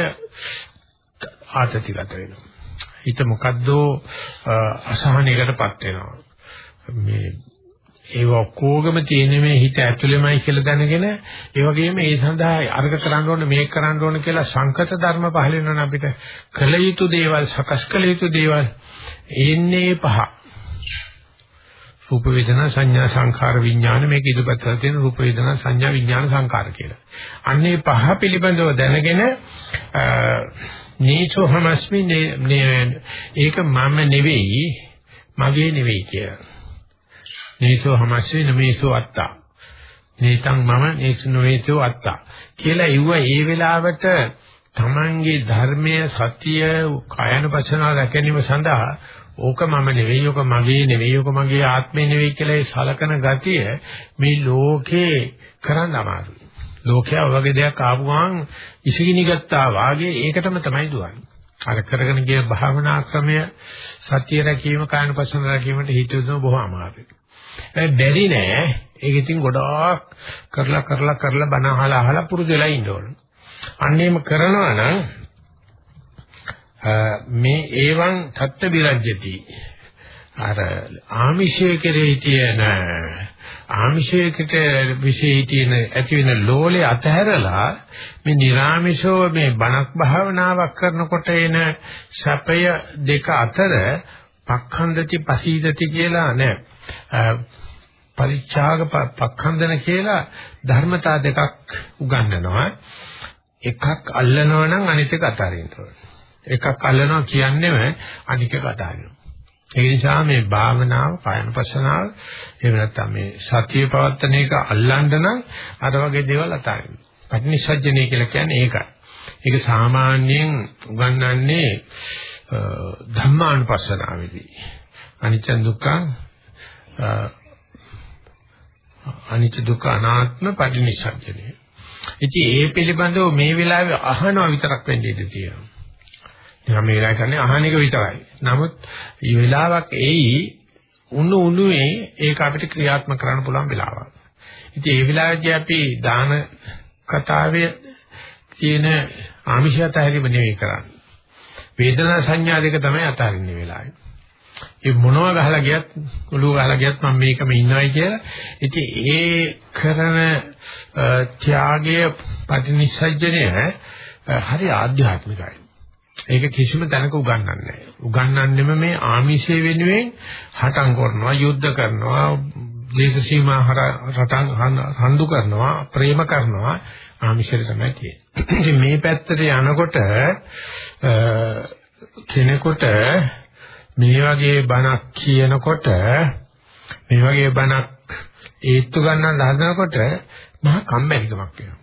ආතතිගත වෙනවා. හිත මොකද්දෝ අසහනයකටපත් වෙනවා. මේ ඒ ඔක්කොගම තියෙන මේ හිත ඇතුළෙමයි කියලා දැනගෙන ඒ වගේම ඒ සඳහා අර්ග කරන්න ඕනේ මේක කරන්න ඕනේ කියලා සංකත ධර්ම පහල වෙනවා අපිට කළ යුතු දේවල් සකස් කළ යුතු දේවල් එන්නේ පහ රූප වේදනා සංඥා සංඛාර විඥාන මේක ඉදපත් තියෙන රූප වේදනා සංඥා විඥාන සංඛාර කියලා. අන්නේ පහ පිළිබඳව දැනගෙන නීචෝ හමස්මි ඒක මම නෙවෙයි මගේ නෙවෙයි කියලා. නේසෝ හමස්සේ නමේසෝ අත්තා. නේතං මම නේස නොවේසෝ අත්තා. කියලා ඉව්ව ඒ වෙලාවට තමන්ගේ ධර්මයේ සත්‍ය කායනුපසනාව රැකෙනීම සඳහා ඕක මම නෙවෙයි ඕක මගේ නෙවෙයි ඕක මගේ ආත්මේ නෙවෙයි කියලා ඒ සලකන ගතිය මේ ලෝකේ කරන්න අමාරුයි. ලෝකයා වගේ දෙයක් ආපුවාන් ඉසිගිනි ගත්තා වාගේ ඒකටම තමයි දුවන්නේ. අර කරගෙන ගිය භාවනා ක්‍රමය සත්‍ය රැකීම කායනුපසනාව රැකීමට හිතුවම බොහොම අමාරුයි. බැරි නෑ. ඒක ඉතින් ගොඩාක් කරලා කරලා කරලා බණ අහලා අහලා පුරුදු වෙලා ඉන්න ඕන. අන්නේම කරනවා නම් මේ ඒවන් තත්ත්ව විරජ්‍යති අර ආමිෂයේ කෙරෙහි තියෙන ආමිෂයකට විශේෂී තියෙන ඇති වෙන ලෝලේ අතහැරලා මේ නිර්ාමිෂෝ මේ බණක් භාවනාවක් කරනකොට එන සැපය දෙක අතර පක්ඛන්දති පසීදති කියලා නෑ පරිචාග පක්ඛන්දන කියලා ධර්මතා දෙකක් උගන්වනවා. එකක් අල්ලනවා නම් අනිත් එක අතාරින්න ඕනේ. එකක් අල්ලනවා කියන්නේම අනිත් එක අතාරිනවා. ඒ නිසා මේ භාවනාව, කායනපසනාව, එහෙම නැත්නම් මේ සතිය පවත්තන එක අල්ලන්න නම් අර වගේ දේවල් අතාරින්න. පටිනිස්සජ්ජනේ කියලා කියන්නේ ඒකයි. ඒක සාමාන්‍යයෙන් උගන්වන්නේ ධම්මානුපස්සනාවේදී. අනිච්ච දුක්ඛ අනිච්ච දුක්ඛ අනාත්ම පටිනිස්සග්ගනේ. ඉතින් ඒ පිළිබඳව මේ වෙලාවේ අහනවා විතරක් වෙන්න ඉඩ තියෙනවා. නිකම් මේ වෙලාවේ කරන්නේ අහන එක විතරයි. නමුත් මේ වෙලාවක් එයි උණු උණුවේ ඒක අපිට ක්‍රියාත්මක කරන්න පුළුවන් වෙලාවක්. ඉතින් ඒ වෙලාවේදී අපි දාන කතාවේ තියෙන ආමිෂයත හැරීම නෙවෙයි කරන්නේ. වේදනා සංඥා දෙක තමයි අතාරින්නේ වෙලාවේ. ඒ මොනවා ගහලා ගියත් ඔළුව ගහලා ගියත් මම මේකම ඉන්නවයි කියලා. ඉතින් ඒ කරන ත්‍යාගය පටිනිස්සජ්ජනය හරි ආධ්‍යාත්මිකයි. ඒක කිසිම තැනක උගන්වන්නේ නැහැ. උගන්වන්නෙම මේ ආමිෂය වෙනුවෙන් හටන් කරනවා, යුද්ධ කරනවා, දේශ සීමා රටන් හඳු කරනවා, ප්‍රේම කරනවා ආමිෂයට තමයි තියෙන්නේ. මේ පැත්තට යනකොට කෙනෙකුට මේ වගේ බණක් කියනකොට මේ වගේ බණක් ඒත්තු ගන්න හදනකොට මහා කම්මැලිකමක් එනවා.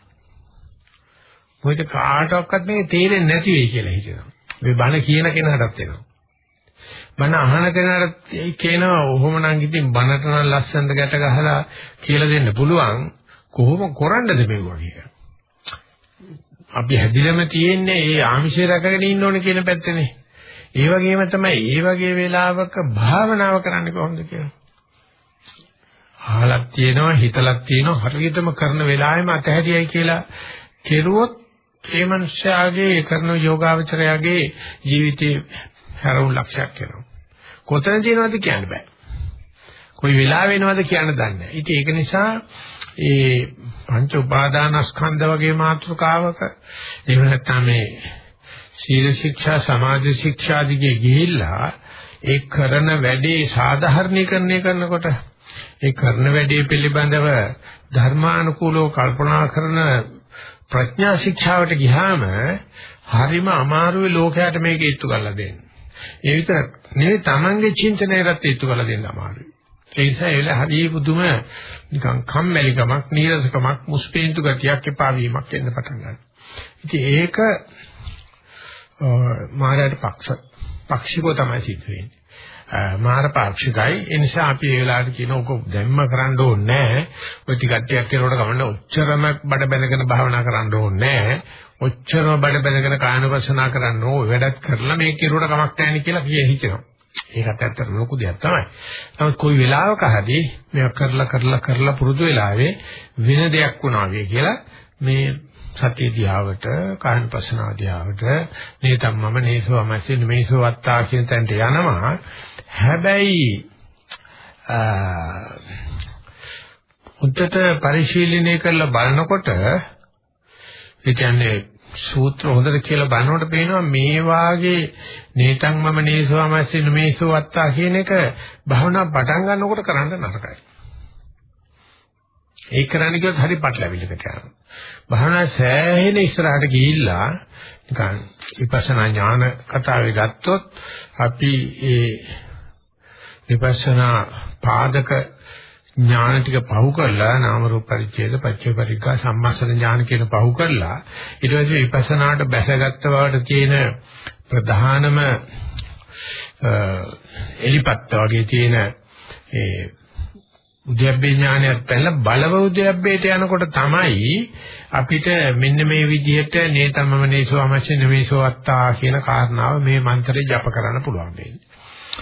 මොකද කාටවත් මේ තේරෙන්නේ නැති වෙයි කියලා හිතෙනවා. මේ බණ කියන කෙනාටත් එනවා. බණ අහන කෙනාට කියනවා ඔහොම නම් ඉතින් බණට නම් ලස්සනට ගැට ගහලා කියලා දෙන්න පුළුවන් කොහොම කරන්නද මේවා කියලා. අපි හැදිලම තියෙන්නේ ඒ ආමිෂය රැකගෙන ඉන්න ඕනේ කියන පැත්තනේ. ඒ වගේම තමයි ඒ වගේ වෙලාවක භාවනාව කරන්න කොහොමද කියලා. අහලක් තියෙනවා හිතලක් තියෙනවා හරියටම කරන වෙලාවෙම අතහැරියයි කියලා කෙරුවොත් ඒ මනුෂ්‍යයාගේ කරන යෝගාවචරයාගේ ජීවිතේ හැරවුම් ලක්ෂයක් වෙනවා. කොතන තියෙනවද කියන්න බෑ. කොයි වෙලාවෙ වෙනවද කියන්න දන්නේ නැහැ. ඉතින් ඒක නිසා ඒ පංච උපාදානස්කන්ධ වගේ මාතෘකාවක එහෙම නැත්නම් මේ සීල ශික්ෂා සමාධි ශික්ෂා දිගේ ගිහිල්ලා ඒ කරන වැඩේ සාධාරණීකරණය කරනකොට ඒ කරන වැඩේ පිළිබඳව ධර්මානුකූලව කල්පනා කරන ප්‍රඥා ශික්ෂාවට ගියාම හරිම අමාරුයි ලෝකයට මේක ඉත්තු කරලා දෙන්න. ඒ විතර නෙවෙයි Tamange චින්තනයකට ඉත්තු කරලා දෙන්න අමාරුයි. ඒ නිසා ඒල හරිය පුදුම නිකන් කම්මැලිකමක්, නීරසකමක්, මුස්පීන්තු ගතියක් එපා වීමක් එන්න පටන් ගන්නවා. ඉතින් ඒක මාරයට පක්ෂ පක්ෂිකෝ තමයි සිද්ධ වෙන්නේ. මාර පාක්ෂිකයි. ඒ නිසා අපි ඒ වෙලාවට කියන ඔක දැම්ම කරන්න ඕනේ නැහැ. ඔය ටිකක් ටිකක් කරනකොට ගමන්න ඔච්චරම බඩ බැඳගෙන භාවනා කරන්න ඕනේ නැහැ. ඔච්චරම බඩ බැඳගෙන කායනවසනා කරන්න ඕනේ වැඩක් කරලා මේක කෙරුවට කමක් නැහැ නේ කියලා කිය හිතෙනවා. ඒකත් ඇත්තට ලොකු දෙයක් තමයි. නමුත් කොයි වෙලාවක හරි මේක කරලා කරලා කරලා පුරුදු වෙලාවේ වෙන දෙයක් වුණා වගේ කියලා මේ සතිය දිහාවට කායන පස්සනාව දිහාවට නේතම්මම නේසවමස්සේ නමේසව වත්තා කියන තැනට යනවා. හැබැයි උද්දට පරිශීලනය කරලා බලනකොට ඒ කියන්නේ සූත්‍ර හොඳට කියලා බලනකොට පේනවා මේ වාගේ නේතං මම නේසවමස්සේ නමේසව වත්තා කියන එක භවනා පටන් ගන්නකොට කරන්න නරකයි. ඒක කරන්න කිව්වොත් හරි පටලැවිල්ලකට යනවා. භාවනා සෑහෙන ඉස්සරහට ගිහිල්ලා නිකන් විපස්සනා ඥාන කතාවේ ගත්තොත් අපි ඒ විපස්සනා පාදක ඥාන ටික පහු කරලා නාම රූප පරිච්ඡේද පච්චේ පරිග්ගා සම්මස්සන ඥාන කියන පහු කරලා ඊට පස්සේ විපස්සනාට බැසගත්ත බවට තියෙන ප්‍රධානම එලිපත්ත වගේ තියෙන ඒ උද්‍යප්පේ ඥානයත් පැනලා බලව උද්‍යප්පේට යනකොට තමයි අපිට මෙන්න මේ විදිහට නේතමම නේසෝ අවශ්‍ය නෙමේසෝ අත්තා කියන කාරණාව මේ මන්ත්‍රේ ජප කරන්න පුළුවන් වෙන්නේ.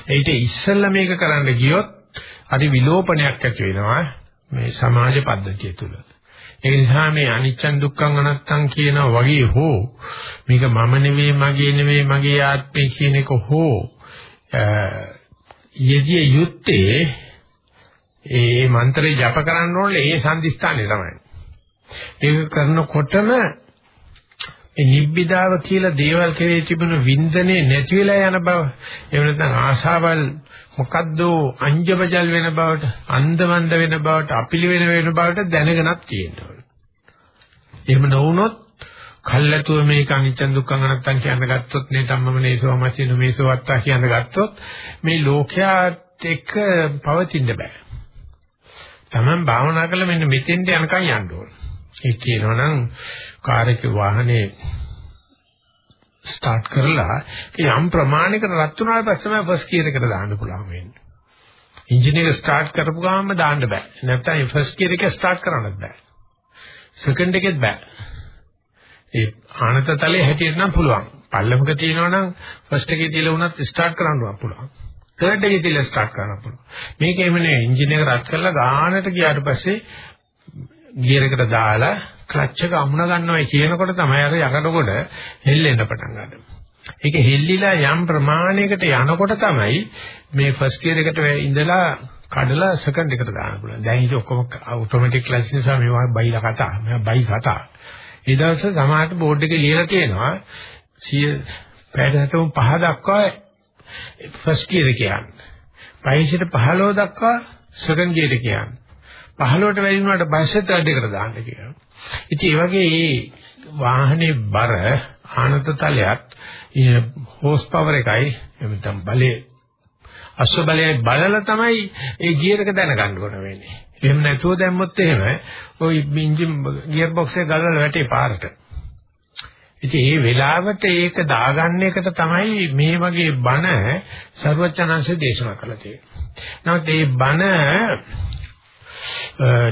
ඒිට ඉස්සෙල්ලා මේක කරන්න ගියොත් අදි විලෝපනයක් ඇති වෙනවා මේ සමාජ පද්ධතිය තුළ. ඒ නිසා මේ අනිච්චන් දුක්ඛං අනත්තං කියන වගේ හෝ මේක මම නෙවෙයි මගේ නෙවෙයි මගේ ආත්මය කියන එක හෝ යෙදිය යුත්තේ ඒ මන්ත්‍රය ජප කරන්න ඕනේ ඒ සම්දිස්ථානේ තමයි. ඒක කරනකොටම ඒ නිබ්බිදාව කියලා දේවල් කෙරේ තිබුණු වින්දනේ නැති වෙලා යන බව එහෙම නැත්නම් ආශාවල් මොකද්ද අංජබජල් වෙන බවට අන්දමන්ද වෙන බවට අපිලි වෙන වෙන බවට දැනගෙනක් තියෙනවා. එහෙම නොවුනොත් කල්ැතුව මේක අනිච්ච දුක්ඛ අනත්තං කියන ගත්තොත් නේ ධම්මම නේසෝ මසිනු මේසෝ වත්තා කියන ගත්තොත් මේ ලෝකයාත් එක්ක පවතින්න බෑ. Taman භාවනා කළා මෙන්න මෙතෙන්ට යනකම් යන්න ඕන. ඒ කියනවනම් කාර් එකේ වාහනේ ස්ටාර්ට් කරලා යම් ප්‍රමාණයකට රත් වුණාට පස්සේ තමයි ෆස්ට් ගියර් එකට දාන්න පුළුවන් වෙන්නේ. ඉන්ජිනේර ස්ටාර්ට් කරපු ගමන්ම දාන්න බෑ. නැත්නම් ෆස්ට් ගියර් එක ස්ටාර්ට් කරන්නත් බෑ. සෙකන්ඩ් එකෙත් බෑ. ඒ ආනතතලයේ හැටියට නම් පුළුවන්. පල්ලමක තියෙනවා නම් ෆස්ට් එකේ තියලා වුණත් ස්ටාර්ට් කරන්න පුළුවන්. තර්ඩ් එකේ තියලා ස්ටාර්ට් කරන්න පුළුවන්. මේක එහෙම නෙවෙයි. එන්ජින් එක රත් කරලා ගානට ගියාට පස්සේ ගියර් එකට දාලා ක්ලච් එක අමුණ ගන්නවා කියනකොට තමයි අර යකඩ කොට හෙල්ලෙන්න පටන් ගන්නේ. ඒක හෙල්ලිලා යම් ප්‍රමාණයකට යනකොට තමයි මේ ෆස්ට් ගියර් එකට ඉඳලා කඩලා සෙකන්ඩ් එකට දාන්න පුළුවන්. දැන් ඉතින් ඔක්කොම ඔටෝමැටික් ක්ලච් නිසා මේවා බයිලා කතා. මේවා බයි කතා. ඒ දවස්වල සමහරට බෝඩ් එකේ ලියලා තියෙනවා 100 පැයට 5 දක්වා ෆස්ට් ගියර කියන්නේ. පහේට 15 දක්වා සෙකන්ඩ් ගියර කියන්නේ. 15ට වැඩි වුණාට බස්සත් වැඩිකට දාන්න කියලා. ඉතින් ඒ වගේ මේ වාහනේ බර ආනත තලයක් හෝස් පවර් එකයි එමෙතන බලයේ අශ්ව බලයයි බලලා තමයි ඒ ගියර් එක දැනගන්න ඕන වෙන්නේ. එහෙම නැතුව දැම්මොත් එහෙම ওই එන්ජින් ගියර් බොක්ස් එක ගලවලා වැටේ පාරට. ඉතින් මේ වෙලාවට ඒක දාගන්න එකට තමයි මේ වගේ බණ ਸਰවචනංශ දේශනා කළේ. නමුත් මේ බණ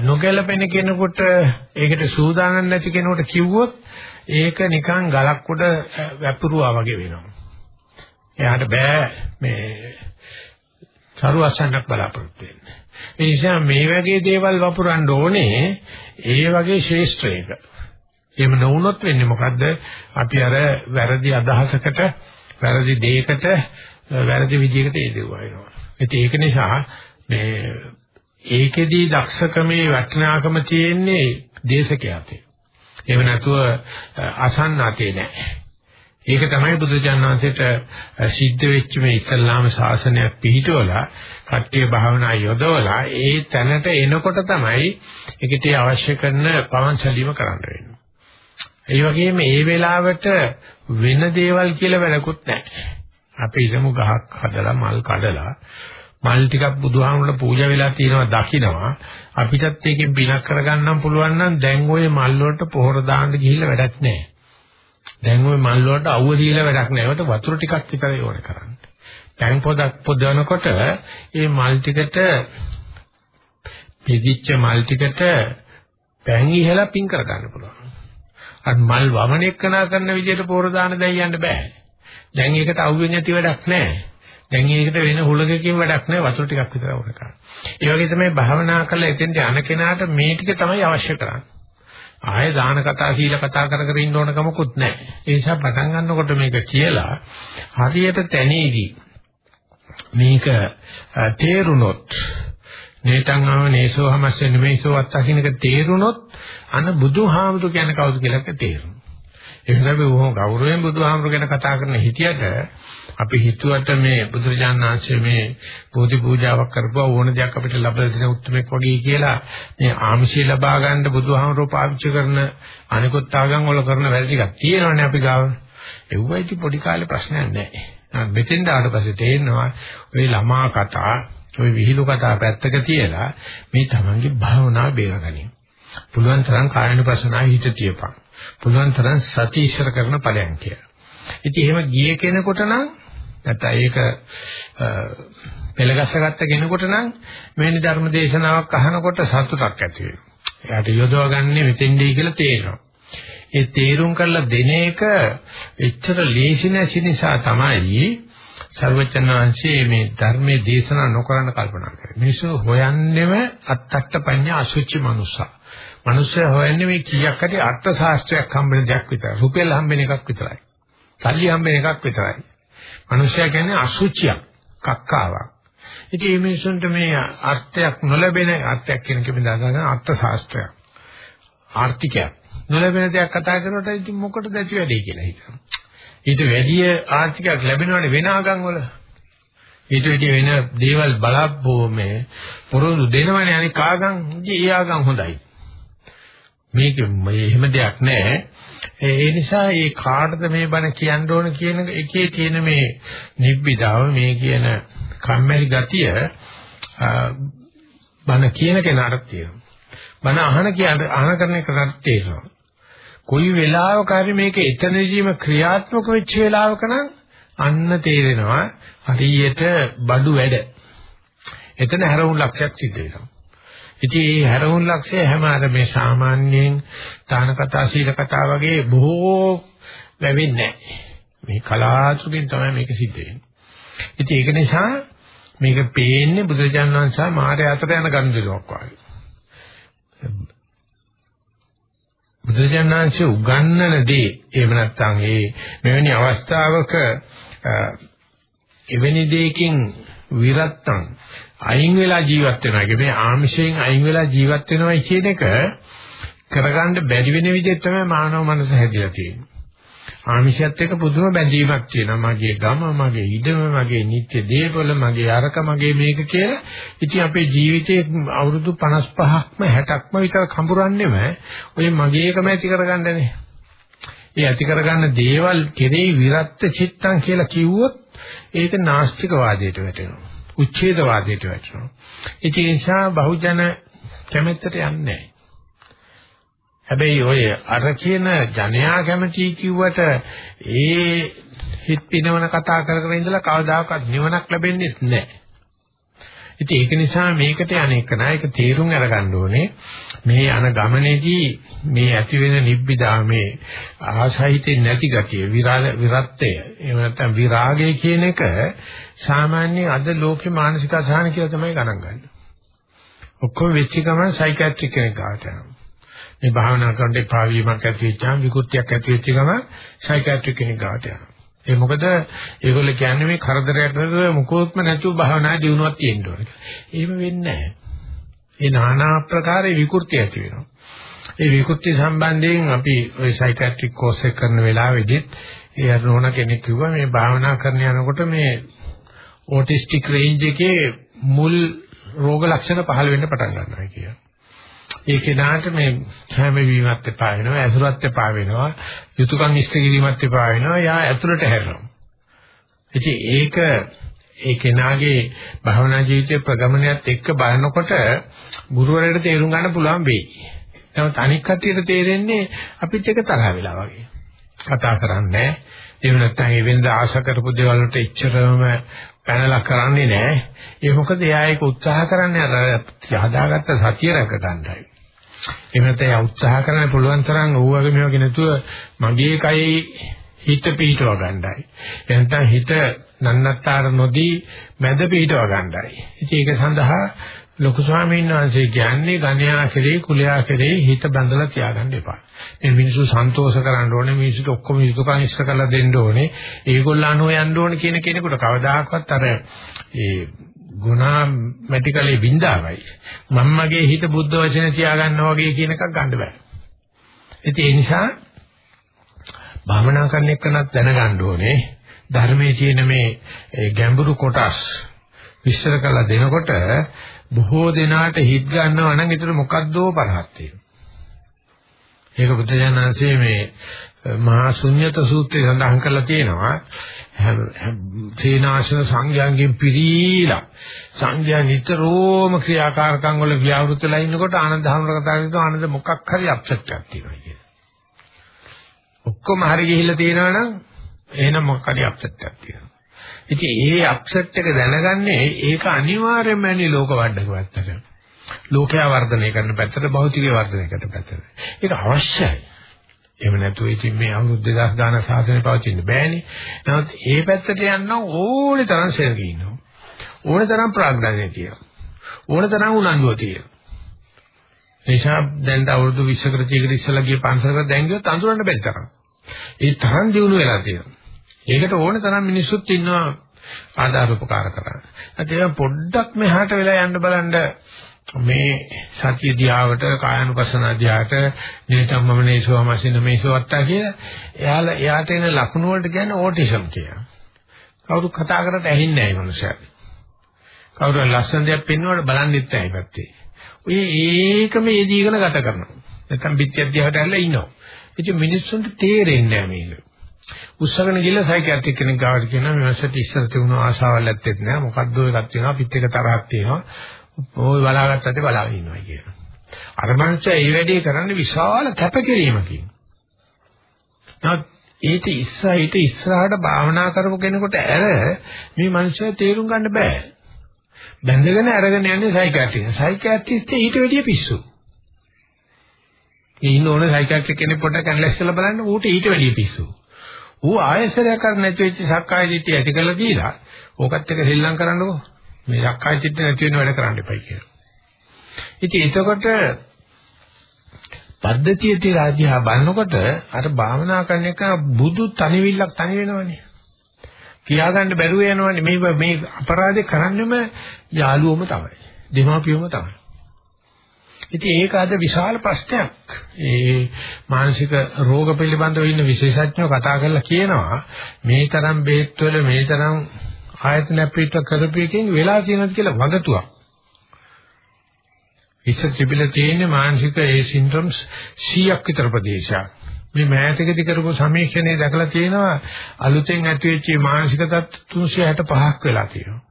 නොගැලපෙන කෙනෙකුට ඒකට සූදානම් නැති කෙනෙකුට කිව්වොත් ඒක නිකන් ගලක් උඩ වැපිරුවා වගේ වෙනවා. එයාට බෑ මේ සරුවස්සන්නක් බලාපොරොත්තු වෙන්න. ඒ නිසා මේ වගේ දේවල් වපුරන්න ඕනේ ඒ වගේ ශේෂ්ත්‍රයක. එහෙම නොවුනොත් වෙන්නේ මොකද්ද? අපි අර වැරදි අදහසකට, වැරදි දෙයකට, වැරදි විදියකට ඒදුවා වෙනවා. ඒක නිසා මේ ඒකෙදී දක්ෂකමේ වටිනාකම තියෙන්නේ දේශකයාතේ. එහෙම නැතුව අසන්නාතේ නැහැ. ඒක තමයි බුදුජාණන් වහන්සේට සිද්ධ වෙච්ච මේ ඉස්ලාම ශාසනයක් පිහිටවලා කට්ටිය භාවනා යොදවලා ඒ තැනට එනකොට තමයි ඒකට අවශ්‍ය කරන පවන් සැලීම කරන්න වෙන්නේ. ඒ වගේම ඒ වෙලාවට වෙන දේවල් කියලා වැඩකුත් නැහැ. අපි ඉදමු ගහක් හදලා මල් කඩලා මල් ටිකක් බුදුහාමුදුරට පූජා වෙලා තියෙනවා දකින්නවා අපිටත් ඒකෙන් බිනක් කරගන්නම් පුළුවන් නම් දැන් ওই මල් වලට පොහොර දාන්න ගිහිල්ලා වැඩක් නැහැ. දැන් ওই මල් වලට අවුව දීලා වැඩක් නැහැ. ඒකට වතුර ටිකක් විතරයි ඕන කරන්නේ. දැන් පොදක් පොදවනකොට මේ මල් ටිකට පිදිච්ච මල් ටිකට පැන් ඉහලා පින් කරගන්න පුළුවන්. අර මල් වමන එක්කනා කරන විදිහට පොහොර දාන්න දැන් යන්න බෑ. දැන් ඒකට අවුවෙන් ඇති වැඩක් නැහැ. දැන් ඒකට වෙන හුලකකින් වැඩක් නැහැ වතුර ටිකක් විතර වුණ කරා. ඒ වගේ තමයි භාවනා කරලා එතෙන්ට යන කෙනාට මේ ටික තමයි අවශ්‍ය කරන්නේ. ආය දාන කතා සීල කතා කර කර ඉන්න ඕන කමකුත් නැහැ. ඒ නිසා පටන් ගන්නකොට මේක කියලා හරියට තැනේදී මේක තේරුනොත් නේතං ආව නේසෝ හමස්සේ නෙමෙයිසෝ අත්තකිනක තේරුනොත් අන බුදුහාමුදුර කියන්නේ කවුද කියලා තේරුණා. ඒ නිසා අපි බොහොම ගෞරවයෙන් බුදුහාමුදුර ගැන කතා කරන හිටියට අපි හිතුවට මේ බුදුරජාණන් වහන්සේ මේ බෝධි පූජාවක් කරපුවා ඕන දෙයක් අපිට ලැබලා දෙන උත්මෙක් වගේ කියලා මේ ආමිෂය ලබා ගන්න බුදුහාමුදුරුවෝ පාවිච්චි කරන අනිකුත් ආගම් වල කරන වැඩ ටිකක් තියෙනවනේ අපි ගාව. ඒවයිති පොඩි කාලේ ප්‍රශ්නයක් නැහැ. මෙතෙන් ඩාට පස්සේ තේරෙනවා ওই ළමා කතා, ওই විහිළු කතා පැත්තක තියලා මේ තමන්ගේ භාවනාව බේරගනින්. පුළුවන් තරම් කායනුපසනාව හිත තියපන්. පුළුවන් තරම් සති ඉස්සර කරන ඵලයන් කියලා. ඉතින් එහෙම ගියේ කෙනෙකුට නම් නැත්නම් ඒක පෙළගස්සගත්ත කෙනෙකුට නම් මෙවැනි ධර්ම දේශනාවක් අහනකොට සතුටක් ඇති වෙනවා. එයාට යොදවගන්නේ මෙතෙන්දී කියලා තේරෙනවා. ඒ තේරුම් කරලා දෙන එක එච්චර ලේසි නැති නිසා තමයි සර්වචනංශයේ මේ ධර්මයේ දේශනා නොකරන කල්පනා කරන්නේ. මිනිස්සු හොයන්නේම අත්තක්ට පඤ්ඤා අසුචි මනුස්සා. මිනිස්සු හොයන්නේ මේ කීයක් හරි අර්ථ ශාස්ත්‍රයක් හම්බෙන දෙයක් විතරයි. රුපියල් හම්බෙන එකක් විතරයි. සල්ලි හම්බෙන එකක් විතරයි. මිනිස්සයා කියන්නේ අසුචියක්, කක්කාවක්. ඉතින් මේ මිනිසුන්ට මේ අර්ථයක් නොලැබෙන අර්ථයක් කියන එක බඳගන්න අර්ථ ශාස්ත්‍රයක්. ආර්ථිකයක්. නොලැබෙන දෙයක් කතා කරනකොට ඉතින් මොකටද ඇති වෙන්නේ කියලා හිතනවා. ඊට වැඩි ආර්ථිකයක් ලැබෙනවනේ වෙන ආගම් වල. ඊට වැඩි වෙන දේවල් බලාපෝ මේ පොරොන්දු දෙනවනේ අනික ආගම්. ඉතින් ඒ ආගම් හොඳයි. මේක එහෙම දෙයක් නැහැ. ඒ නිසා මේ කාටද මේ බණ කියන්න ඕන කියන එකේ තියෙන මේ නිබ්බිදාව මේ කියන කම්මැලි ගතිය බණ කියන කෙනාට තියෙනවා. බණ අහන කියන අහන කරන කෙනාට තියෙනවා. කොයි වෙලාවක හරි මේක එතනදීම ක්‍රියාත්මක වෙච්ච වෙලාවක නම් අන්න තේරෙනවා හරියට බඩු වැඩ. එතන හැරවුම් ලක්ෂයක් සිද්ධ වෙනවා. ඉතින් මේ හැරවුන් ලක්ෂය හැම අර මේ සාමාන්‍යයෙන් දාන කතා සීල කතා වගේ බොහෝ ලැබෙන්නේ නැහැ. මේ කලාතුරකින් තමයි මේක සිද්ධ වෙන්නේ. ඉතින් ඒක නිසා මේක පේන්නේ බුදුජානක වහන්සේ මාය අතර යන ගනුදෙනුවක් වගේ. බුදුජානනාංශ උගන්වන දේ එහෙම නැත්නම් ඒ මෙවැනි අවස්ථාවක එවැනි දෙයකින් විරත්තම් අයින් වෙලා ජීවත් වෙනවා. ඒ කියන්නේ ආමිෂයෙන් අයින් වෙලා ජීවත් වෙනවා කියන එක කරගන්න බැරි වෙන විදිහට තමයි මානව මනස හැදිලා තියෙන්නේ. ආමිෂයත් එක්ක පුදුම බැඳීමක් තියෙනවා. මගේ ගම, මගේ ඉඩම, මගේ නිත්‍ය දේවල, මගේ අරක, මගේ මේක කියලා. ඉතින් අපේ ජීවිතේ අවුරුදු 55ක්ම 60ක්ම විතර කඹරන්නේම ඔය මගේකම ඇති කරගන්නනේ. ඒ ඇති කරගන්න දේවල් කෙරෙහි විරත් චිත්තං කියලා කිව්වොත් ඒක නාස්තික වාදයට වැටෙනවා. උච්ඡේදවාදයට වැටෙනවා. ඒ නිසා බහුජන කැමැත්තට යන්නේ නැහැ. හැබැයි ඔය අර කියන ජනයා කැමති කිව්වට ඒ හිත පිනවන කතා කර කර ඉඳලා කවදාකවත් නිවනක් ලැබෙන්නේ නැහැ. ඉතින් ඒක නිසා මේකට අනේක නායක තීරුම් අරගන්න ඕනේ මේ අන ගමනේදී මේ ඇති වෙන නිබ්බිදා මේ ආසහිතේ නැති ගතිය විරාල විරත්තය එහෙම නැත්නම් විරාගය කියන එක සාමාන්‍ය අද ලෝකේ මානසික අසහන කියලා තමයි ගණන් ගන්න. ඔක්කොම වෙච්ච ගමන් සයිකියාට්‍රික් කෙනෙක් ගාවට යනවා. මේ භාවනා කරනකොට එපා වීමක් ඇති වෙච්චාම විකෘතියක් ඇති වෙච්ච ගමන් සයිකියාට්‍රික් කෙනෙක් ගාවට යනවා. ඒ මොකද ඒගොල්ලෝ කියන්නේ මේ කරදරයක් නැතුව මුකෝත්ම නැතුව භාවනා දියුණුවක් තියෙන්න ඕනේ. එහෙම වෙන්නේ නැහැ. ඒ নানা ආකාරයේ විකෘති ඇති වෙනවා. ඒ විකෘති සම්බන්ධයෙන් අපි ওই සයිකියාට්‍රික් කෝස් එක කරන වෙලාවෙදිත් ඒ අරෝණ කෙනෙක් කිව්වා මේ භාවනා කරන යනකොට මේ ඕටිස්ටික් රේන්ජ් එකේ මුල් රෝග ලක්ෂණ පහළ වෙන්න පටන් ගන්නවා කියලා. ඒ කෙනාට මේ හැමවීමත් එපා වෙනවා, ඇසුරත් එපා වෙනවා, යුතුයකම් ඉෂ්ට කිරීමත් එපා වෙනවා. යා ඇතුළට හැරෙනවා. ඉතින් ඒක ඒ කෙනාගේ භවනා ජීවිතයේ ප්‍රගමනයත් එක්ක බලනකොට ගුරුවරයාට තේරුම් ගන්න පුළුවන් වෙයි. නමුත් අනික් කටියට තේරෙන්නේ අපිත් එක තරහ වෙලා වගේ. කතා කරන්නේ නැහැ. එහෙම නැත්නම් ඒ වෙනද ආශා කරපු දේවල් වලට එච්චරම පැනලා කරන්නේ නැහැ. ඒ මොකද එයා ඒක උත්සාහ කරන්නේ අර හදාගත්ත සතිය රැක ගන්නයි. එහෙම නැත්නම් එයා උත්සාහ කරන්න පුළුවන් තරම් ඕවගේ මේ වගේ නැතුව මගේ කයේ හිත පිහිටව ගන්නයි. එනතන හිත නන්නත්තර නොදී මැද පිහිටව ගන්නයි. ඉතින් ඒක සඳහා ලොකු ස්වාමීන් වහන්සේ කියන්නේ ගණ්‍යා කෙරේ කුලයා කෙරේ හිත බඳලා තියාගන්න එපා. මේ මිනිස්සු සන්තෝෂ කරන්න ඕනේ මිනිස්සුන්ට ඔක්කොම යුතුයකම් ඉෂ්ට කරලා දෙන්න ඕනේ. ඒගොල්ලෝ අනුව යන්න ඕනේ කියන කෙනෙකුට කවදාකවත් අර ඒ ගුණා මැටිකලේ බින්දාවයි. මම්මගේ හිත බුද්ධ වචන තියාගන්නවා වගේ කියන එකක් ගන්න බෑ. ඉතින් ඒ නිසා භාවනා කරන එකනත් දැනගන්න ඕනේ. ධර්මයේ තියෙන මේ ගැඹුරු කොටස් විශ්ල කරලා දෙනකොට බොහෝ දෙනාට හිත ගන්නවා නම් ඒතර මොකද්දෝ පරහක් තියෙනවා. ඒක බුදුජානන්සේ මේ මහා ශුන්්‍යත සූත්‍රයේ සඳහන් කරලා තියෙනවා. තේනාශන සංඥාංගෙන් පිරීලා සංඥා නිතරම ක්‍රියාකාරකම් වල ව්‍යවෘතලා ඉන්නකොට ආනන්ද හැමර කතා කරනවා ආනන්ද මොකක් හරි අප්සෙට් එකක් තියෙනවා කියලා. ඔක්කොම හරි ගිහිල්ලා තියෙනවනම් එහෙනම් මොකක් හරි අප්සෙට් එකක් තියෙනවා. ඉතින් ඒ අප්සෙට් එක දැනගන්නේ ඒක අනිවාර්යයෙන්ම ඇනි ලෝක වඩක පැත්තට. ලෝකයා වර්ධනය කරන පැත්තට භෞතිකය වර්ධනය කරන පැත්තට. ඒක අවශ්‍යයි. එහෙම නැතුව ඉතින් මේ අවුරුදු 2000 ගාන සාසනය පවතින්න බෑනේ. නමුත් ඒ පැත්තට යන්න ඕනේ තරම් සෙනගී ඉන්නවා. ඕනේ තරම් ප්‍රඥාවක් තියෙනවා. ඕනේ තරම් උනන්දුව තියෙනවා. එනිසා දැන් අවුරුදු 20කට 30කට ඉස්සලා ගිය පන්සලකට දැන් ගියොත් අඳුරන්න බැරි තරම්. ඒ තරම් දියුණු වෙලා තියෙනවා. ඒකට ඕනේ තරම් මිනිස්සුත් ඉන්නවා ආධාර උපකාර කරන්න. ඒත් පොඩ්ඩක් මෙහාට වෙලා යන්න බලන්න මේ සතිය දිහාවට කායानुපසන දිහාට නිතරම මම නේසවමසින මේසවත්තා කියලා එයාලා එයාට එන ලකුණු වලට කියන්නේ ඕටිසම් කියලා. කවුරු කතා කරත් ඇහෙන්නේ නැහැ මනුස්සයා. කවුරු ලස්සන දෙයක් පෙන්වුවට බලන්නෙත් නැහැ පැත්තේ. ඔය ඒකම ඒදීගෙන ගත කරනවා. නැත්තම් පිටිය දිහාට ඇල්ල ඉන්නවා. ඉතින් මිනිස්සුන්ට තේරෙන්නේ නැහැ මේක. උස්සගෙන ගිහලා සයිකියාට්‍රික් කෙනෙක් ගාවට කියනවා මේ මාසෙට ඉස්සර තිබුණු ආශාවල් ඇත්තෙත් නෑ. මොකද්ද ඔය එකක් තියෙනවා? පිට එක තරහක් තියෙනවා. ඕයි බලාගත්තට බලාගෙන ඉන්නවා කියනවා අර මනුස්සයා ඒ වැඩේ කරන්නේ විශාල කැපකිරීමකින්. නමුත් ඊට ඉස්සර ඊට ඉස්සරහට භාවනා කරපු කෙනෙකුට ඇර මේ මනුස්සයා තේරුම් ගන්න බෑ. බැඳගෙන අරගෙන යන්නේ සයිකියාට්‍රික් සයිකියාට්‍රිස්ට් ඊට වැඩිය පිස්සු. ඉන්න ඕනේ සයිකියාට්‍රික් කෙනෙක් පොඩ්ඩක් ඇනලයිස් කරලා බලන්න ඌට ඊට වැඩිය පිස්සු. ඌ ආයසරයක් කර නැති වෙච්ච සක්කාය දිට්ඨිය ඇති කරලා දීලා ඕකත් එක්ක හෙල්ලම් කරන්නකෝ. මේ සක්කාය දිට්ඨිය නැති වෙන වැඩ කරන්න එපයි කියලා. ඉතින් එතකොට පද්ධතිය තියලා දිහා බලනකොට අර භාවනා කරන එක බුදු තනිවිල්ලක් තනි වෙනවනේ. කියාගන්න බැරුව යනවනේ මේ මේ අපරාධේ කරන්නෙම යාළුවෝම තමයි. දෙමාපියෝම තමයි. ඉතින් ඒක අද විශාල ප්‍රශ්නයක්. ඒ මානසික රෝග පිළිබඳව ඉන්න විශේෂඥයෝ කතා කරලා කියනවා මේ තරම් බේත් වල මේ තරම් ආයතන පිට කරපියකින් වෙලා තියෙනවද කියලා වගතුවක්. ඉස්සර තිබිලා තියෙන මානසික ඒ සින්ඩ්‍රම්ස් 100ක් විතර ප්‍රදේශයක්. මේ මෑතකදී කරපු සමීක්ෂණේ දැකලා තියෙනවා අලුතෙන් ඇතිවෙච්ච මානසික තත්ත්ව 365ක් වෙලා තියෙනවා.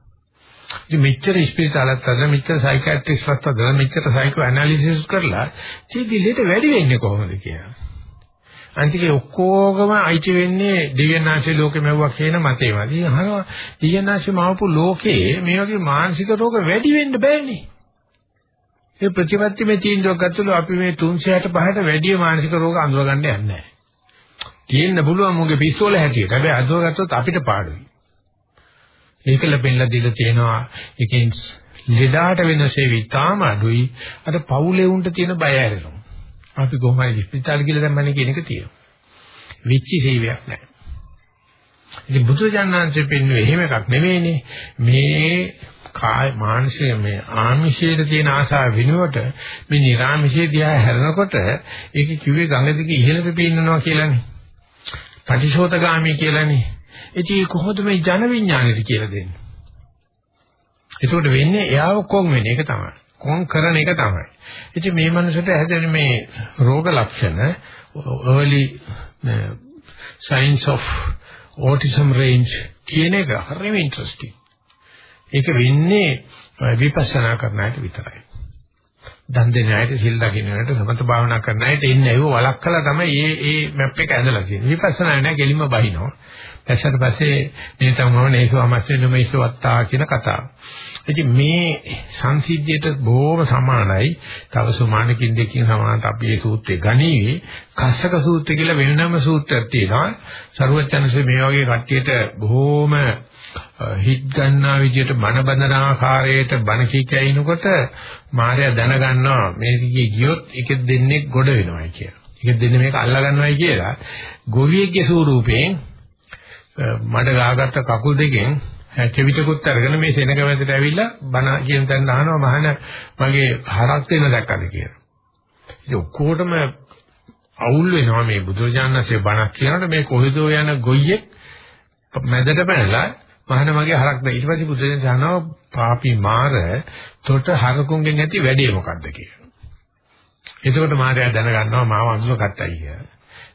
ඉතින් මෙච්චර ස්පිරිතාලත් අද මෙච්චර සයිකියාට්‍රිස්ට්වත් අද මෙච්චර සයිකෝ ඇනලිසිස් කරලා ඉතින් දිලෙට වැඩි වෙන්නේ කොහොමද කියලා. අන්තිකේ ඔක්කොගම අයිති වෙන්නේ දිව්‍යනාශී ලෝකෙ මෙවුවා කියන මතේමදි. අහනවා දිව්‍යනාශී මවපු ලෝකේ මේ වගේ මානසික රෝග වැඩි වෙන්න බෑනේ. ඒ ප්‍රතිපත්ති මේ තීන්දුවක් ගත්තලු අපි මේ 365ට වැඩි මානසික රෝග අඳුරගන්න යන්නේ නැහැ. තියෙන්න පුළුවන් මොගේ පිස්සෝල හැටියට. හැබැයි අඳුරගත්තොත් අපිට පාඩුයි. ඒකල බෙල්ල දීලා තියෙනවා. ඒකෙන් ලෙඩාට වෙනසේ විතාම අඩුයි. අර පවුලේ උන්ට තියෙන බය ඇරෙනවා. අපි කොහොමයි ස්පිතාල කියලා දැම්මනේ කියන එක තියෙනවා. විච්චි සේවයක් නැහැ. ඉතින් බුදුජානනාංශයෙන් පෙන්වන්නේ එහෙම එකක් නෙවෙයිනේ. මේ කාය මානසික මේ ආමිෂයේ තියෙන ආශාව විනුවට මේ නිර්ආමිෂයේ දිහා හැරෙනකොට ඒක කිව්වේ ගඟ දිගේ ඉහළට පීනනවා කියලානේ. පටිශෝතගාමී කියලානේ. ඉතින් කොහොමද මේ ජන විඥානෙට කියලා දෙන්නේ? ඒකට වෙන්නේ එයාව කොන් වෙන එක තමයි. කොන් කරන එක තමයි. ඉතින් මේ මනුස්සයට හැදෙන මේ රෝග ලක්ෂණ early signs of autism range කියන එක හරිම ඉන්ටරෙස්ටිං. ඒක වෙන්නේ විපස්සනා කරන අයට විතරයි. දන් දෙන අයට සිල් දකින්න අයට සමත භාවනා කරන අයට එන්නේ ඒව වළක්කලා තමයි මේ මේ මැප් එක ඇඳලා තියෙන්නේ. විපස්සනා නෑ ගෙලින්ම බහිනවා. ඊට පස්සේ මේ තමයි නේසෝ අමස්සේ නෙමෙයිසෝ වත්තා කියන කතාව. ඉතින් මේ සංසිද්ධියට බොහොම සමානයි. තව සුමානකින් දෙකකින් සමානට අපි මේ සූත්‍රය ගනීවි. කස්සක සූත්‍රය කියලා වෙනම සූත්‍රයක් තියෙනවා. සරුවචනසේ මේ වගේ කට්ටියට බොහොම හිත් ගන්නා විදියට බන බඳන ආකාරයට බන කීකයිනකොට මාර්යා දැනගන්නවා මේ දිගේ ගියොත් එක දෙන්නේ ගොඩ වෙනවයි කියලා. එක දෙන්නේ මේක අල්ලා ගන්නවයි කියලා. ගොවියෙක්ගේ ස්වරූපයෙන් මඩ ගාගත්ත කකුල් දෙකෙන් චෙවිතකුත් අරගෙන මේ සෙනග මැදට ඇවිල්ලා බන කියන තැන අහනවා මහන මගේ හරක් වෙන දැක්කද කියලා. ඉතින් ඔක්කොටම අවුල් වෙනවා මේ බුදුරජාණන්සේ බණක් කියනකොට මේ කොහෙදෝ යන ගොයියෙක් මැදට පැනලා මහන මගේ හරක් ද ඊට පස්සේ බුදුරජාණන් කියනවා පාපි මාර තොට හරකුන්ගෙන් ඇති වැඩේ මොකද්ද කියලා. එතකොට මාර්යා දැනගන්නවා මාව අඳුරගත්තයි කියලා.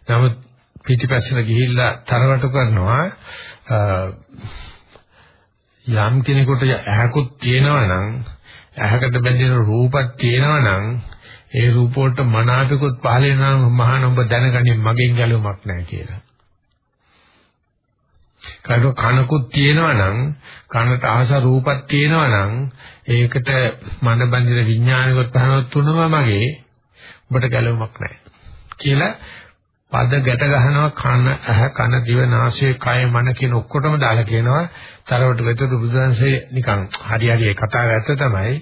නමුත් පිටිපස්සට ගිහිල්ලා තරවටු කරනවා යම් කෙනෙකුට ඇහකුත් තියෙනවා නම් ඇහකට බැඳෙන රූපක් තියෙනවා නම් ඒ රූප වලට මනාපිකුත් පහල වෙනවා මහාන ඔබ දැනගනින් මගෙන් ගැලුමක් නැහැ කියලා. කඩ කනකුත් තියෙනවා නම් කනට ආස රූපක් තියෙනවා නම් ඒකට මන බඳින විඥානිකවත් පහනවත් තුනම මගේ ඔබට ගැලවමක් නැහැ කියලා පද ගැට ගහනවා කන ඇහ කන දිව නාසය කය මන කියන ඔක්කොටම දාලා කියනවා. තරවට වෙතට බුදුන්සේ නිකන් හරි හරි කතාව ඇත්ත තමයි.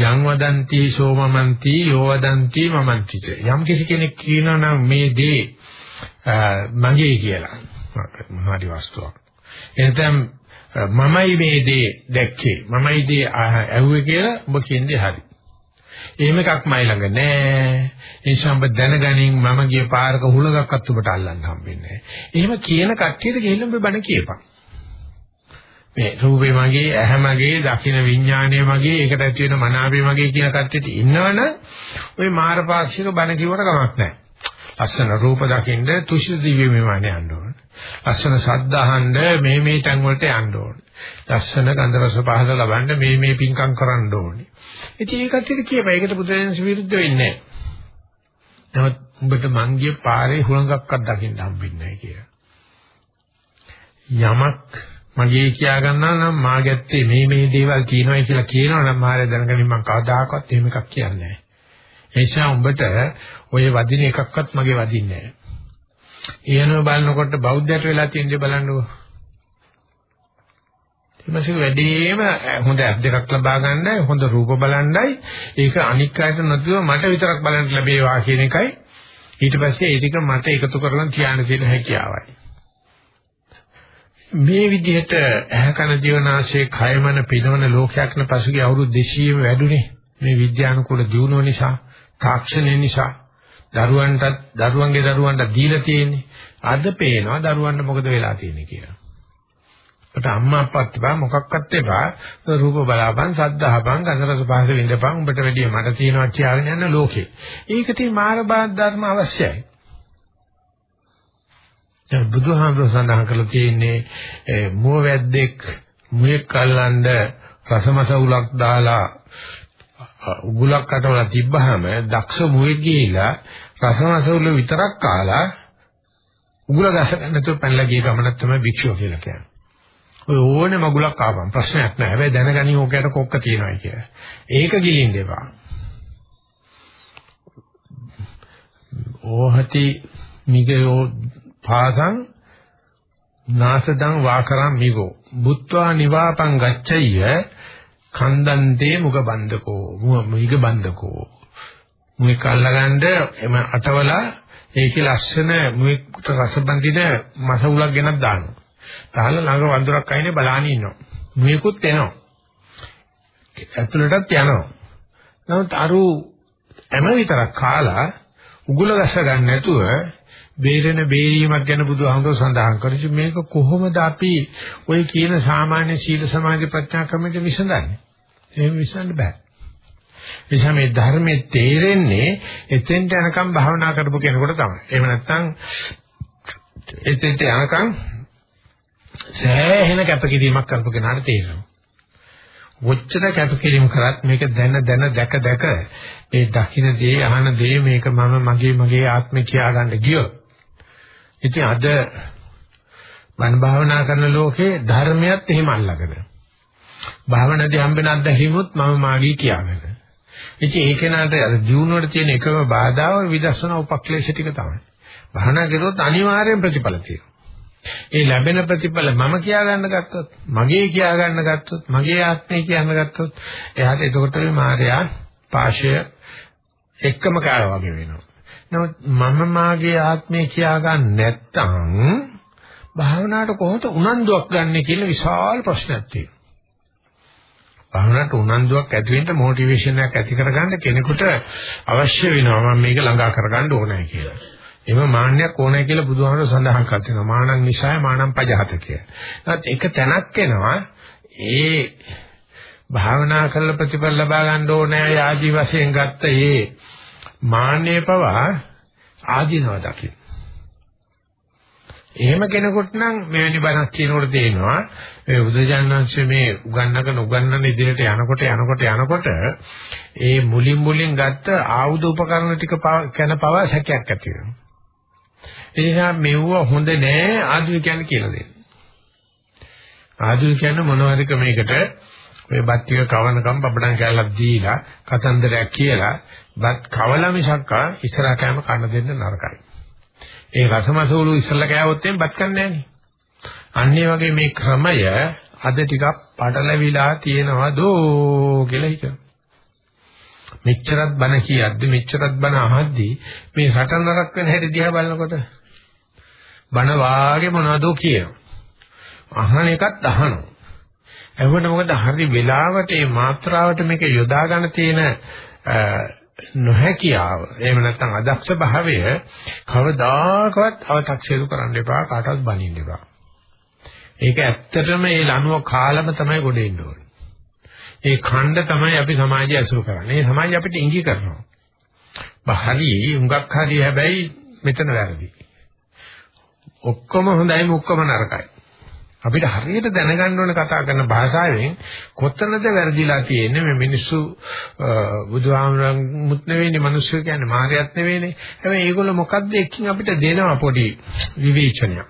යං වදන්ති සෝමමන්ති යෝ වදන්ති මමන්ති යම් කිසි කෙනෙක් කියනවා නම් මේ දේ මගේ කියලා. මොනවාරි වස්තුවක්. එතෙන් මමයි මේ දේ දැක්කේ. මමයි දේ ඇහුවේ කියලා ඔබ කියන්නේ හරි. එහෙම එකක් මයි ළඟ නෑ. ඒ නිසා ඔබ දැනගනින් මම ගිය පාරක හුලඟක්වත් ඔබට අල්ලන්න හම්බෙන්නේ නෑ. එහෙම කියන කට්ටියට ගිහින් ඔබ බණ කියපන්. මේ රූපේ මගේ, ඇහැ මගේ, දකින විඥානය මගේ, ඒකට ඇති වෙන මනාපේ මගේ කියන කට්ටියට ඉන්නවනම් ওই මාරපාක්ෂික බණ කිව්වට කමක් නෑ. ලස්සන රූප දකින්න තුෂ්ඨ දිව්‍ය විමානය යන්න ඕන. ලස්සන ශබ්ද අහන්න මේ මේ තැන් වලට යන්න ඕන. ලස්සන ගන්ධ රස පහස ලබන්න මේ මේ පින්කම් කරන්න ඕනේ. ඉතින් ඒ කට්ටියට කියපයි ඒකට බුදුරජාණන් විරුද්ධ වෙන්නේ නැහැ. නමුත් උඹට මංගිය පාරේ හුලඟක්වත් දකින්න හම්බෙන්නේ නැහැ කියලා. යමක් මගේ කියා ගන්නා නම් මාගැත්තේ මේ මේ දේවල් කියනවායි කියලා කියනවා නම් මාරේ දැනගනින් මං කවදාකවත් එහෙම එකක් කියන්නේ නැහැ. ඒ නිසා උඹට ඔය වදින එකක්වත් මගේ වදින්නේ නැහැ. ඊයනෝ බලනකොට බෞද්ධයට වෙලා තියෙන දේ බලන්නකෝ. ඊපස්සේ වැඩිම හොඳ ඇස් දෙකක් ලබා ගන්නයි හොඳ රූප බලන්නයි. ඒක අනික් අයට නැතුව මට විතරක් බලන්න ලැබේවා කියන එකයි. ඊට පස්සේ ඒ ටික මට එකතු කරලා තියාන තියෙන හැකියාවයි. මේ විදිහට ඇහැ කන ජීවනාශයේ කයමන පිනවන ලෝකයක්න පසුගිය අවුරුදු 200ම වැඩුණේ මේ විද්‍යානුකූල දියුණුව නිසා තාක්ෂණය නිසා. දරුවන්ටත් දරුවන්ගේ දරුවන්ට දීලා තියෙන්නේ අද පේනවා දරුවන්ට මොකද වෙලා තියෙන්නේ කියලා අපට අම්මා අප්පත් එපා මොකක්වත් එපා රූප බලාපන් සද්ධාපන් ගන්ධරස පහස විඳපන් උඹට වැඩිය මට තියෙනවා කියාගෙන යන ලෝකේ. ඒකට මාර බාධ ධර්ම අවශ්‍යයි. දැන් බුදුහාමුදුර සඳහන් කරලා තියෙන්නේ මුව වැද්දෙක් මුවෙක් අල්ලන්න රසමස උලක් දාලා උගුලක් අටවලා තිබ්බහම දක්ෂ මුවෙක් ගිහිලා රසමස උල විතරක් කාලා උගුල ගස ගන්නතෝ පැනලා ගිය ගමනක් තමයි භික්ෂුව කියලා කියන්නේ. ඔය ඕනේ මගුලක් ආවම ප්‍රශ්නයක් නැහැ. හැබැයි දැනගනි ඕකයට කොක්ක තියෙනවා කියලා. ඒක ගිලින්න එපා. ඕහති මිගයෝ පාසං නාසදං වාකරම් මිගෝ බුත්වා නිවාපං ගච්ඡయ్య කන්දන්තේ මුග බන්දකෝ මුග බන්දකෝ මුෙක් අල්ලගන්න එම අටවලා ඒකේ ලස්සන මුෙක්ට රස බඳින මස උලක් ගෙනත් දානවා. තාල ළඟ වඳුරක් අයිනේ බලාගෙන ඉන්නවා. මුෙකුත් එනවා. ඇතුළටත් යනවා. නමුත් අරු එම විතරක් කාලා උගුල ගස ගන්න නැතුව බේරෙන බේරීමක් ගැන බුදුහාමුදුර සඳහන් කරච්ච මේක කොහොමද අපි ওই කියන සාමාන්‍ය සීල සමාධි ප්‍රඥා ක්‍රමයට විසඳන්නේ? එහෙම විසඳන්න බෑ. එනිසා මේ ධර්මයේ තේරෙන්නේ එතෙන්ට යනකම් භාවනා කරපු කෙනෙකුට තමයි. එහෙම නැත්නම් එතෙන්ට යනකම් සෑහෙන කැපකිරීමක් කරපු කෙනාට තේරෙනවා. ඔච්චර කැපකිරීම කරත් මේක දැන දැන දැක දැක මේ දකින්න දේ අහන දේ මේක මම මගේ මගේ ආත්මය කියා ගන්න ගියොත් ඉතින් අද මන භාවනා කරන ලෝකේ ධර්මයක් එහෙම අල්ලගෙන භාවනාදී හම්බෙන අත්දැකීමුත් මම මාගේ කියාගෙන ඉතින් ඒක නට අර ජීවුණුවට තියෙන එකම බාධාව විදර්ශනා උපක්ලේශ ටික තමයි. භාවනා කළොත් අනිවාර්යෙන් ප්‍රතිඵල තියෙනවා. ඒ ලැබෙන ප්‍රතිඵල මම කියා ගන්න ගත්තොත්, මගේ කියා ගන්න ගත්තොත්, මගේ ආත්මය කියන්න ගත්තොත්, එයාට එතකොට මේ මායя පාශය එක්කම කාර වගේ වෙනවා. නමුත් මම මාගේ ආත්මය කියා ගන්න නැත්තම් භාවනාවට කොහොමද උනන්දුවක් ගන්න කියලා විශාල ප්‍රශ්නයක් තියෙනවා. භාවනාවට උනන්දුවක් ඇති වෙන්න මොටිවේෂන් එකක් ඇති කරගන්න කෙනෙකුට අවශ්‍ය වෙනවා මම මේක ළඟා කරගන්න ඕනේ කියලා. එම මාන්නයක් ඕනේ කියලා බුදුහාමර සඳහන් කර තිනවා. මානං නිසාය මානං පජහත කියලා. ඒත් එක තැනක් එනවා ඒ භාවනා කරලා ප්‍රතිඵල ලබා ගන්න ඕනේ ආදී වශයෙන් ගත්ත ඒ මාන්නේ පවා ආදීනව දකින්න. එහෙම කෙනෙකුට නම් මෙවැනි බණක් කියනකොට තේනවා මේ බුදුජානනාංශයේ මේ උගන්නකන උගන්නන ඉදිරියට යනකොට යනකොට යනකොට ඒ මුලින් මුලින් ගත්ත ආයුධ උපකරණ ටික ගැන පවා සැකයක් ඇති වෙනවා. ඒ නිසා මෙවුව හොඳ නෑ ආධුනිකයන් කියලා දෙන්න. ආධුනිකයන් මොනවද මේකට ඔය බත් ටික කවනකම් බබඩන් කැලක් දීලා කතන්දරයක් කියලා බත් කවලා මිසක්කා ඉස්සරහ කෑම කන්න දෙන්න නරකයි. ඒ රසමසෝලු ඉස්සලා කෑවොත් එම් බත් කන්නේ නෑනේ. අන්නේ වගේ මේ ක්‍රමය අද ටිකක් පටලවිලා තියෙනවා දෝ කියලා හිතනවා. මෙච්චරත් බන කියද්දි මෙච්චරත් බන අහද්දි මේ රට නරක වෙන හැටි දිහා බලනකොට බන වාගේ මොනවදෝ කියනවා. අහන එකත් අහනවා. එවකට මොකද හරි වෙලාවට මේ මාත්‍රාවට මේක යොදා ගන්න තියෙන නොහැකියාව එහෙම නැත්නම් අදක්ෂ භාවය කවදාකවත් අව탁සිරු කරන්න එපා කාටවත් බනින්න එපා. ඒක ඇත්තටම මේ ලනුව කාලම තමයි ගොඩ එන්න ඕනේ. ඒ ඛණ්ඩ තමයි අපි සමාජය ඇසුරු කරන්නේ. මේ සමාජය අපිට ඉඟි කරනවා. බහරි උඟක් හරි හැබැයි මෙතන වැරදි. ඔක්කොම හොඳයි ඔක්කොම නරකයි. අපිට හරියට දැනගන්න ඕන කතා කරන භාෂාවෙන් කොතනද වැරදිලා තියෙන්නේ? මේ මිනිස්සු බුදුහාමරමුත් නෙවෙයිනේ මිනිස්සු කියන්නේ මායයක් නෙවෙයිනේ. හැබැයි ඒගොල්ලෝ මොකද්ද එක්කින් අපිට දෙනවා පොඩි විවේචනයක්.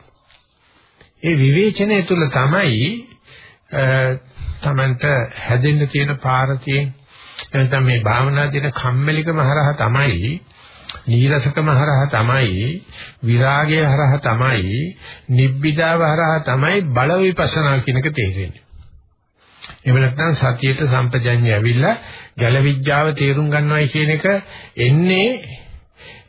ඒ විවේචනය තුළ තමයි තමන්ට හැදෙන්න තියෙන පාර තියෙන එතන මේ භාවනා දින කම්මැලිකම හරහා තමයි නීරසකම හරහා තමයි විරාගය හරහා තමයි නිබ්බිදාව හරහා තමයි බල විපස්සනා කියනක තේරෙන්නේ. එහෙම නැත්නම් සතියේට සම්පජඤ්ඤය ඇවිල්ලා ගැල විඥාව තේරුම් ගන්නවයි කියන එක එන්නේ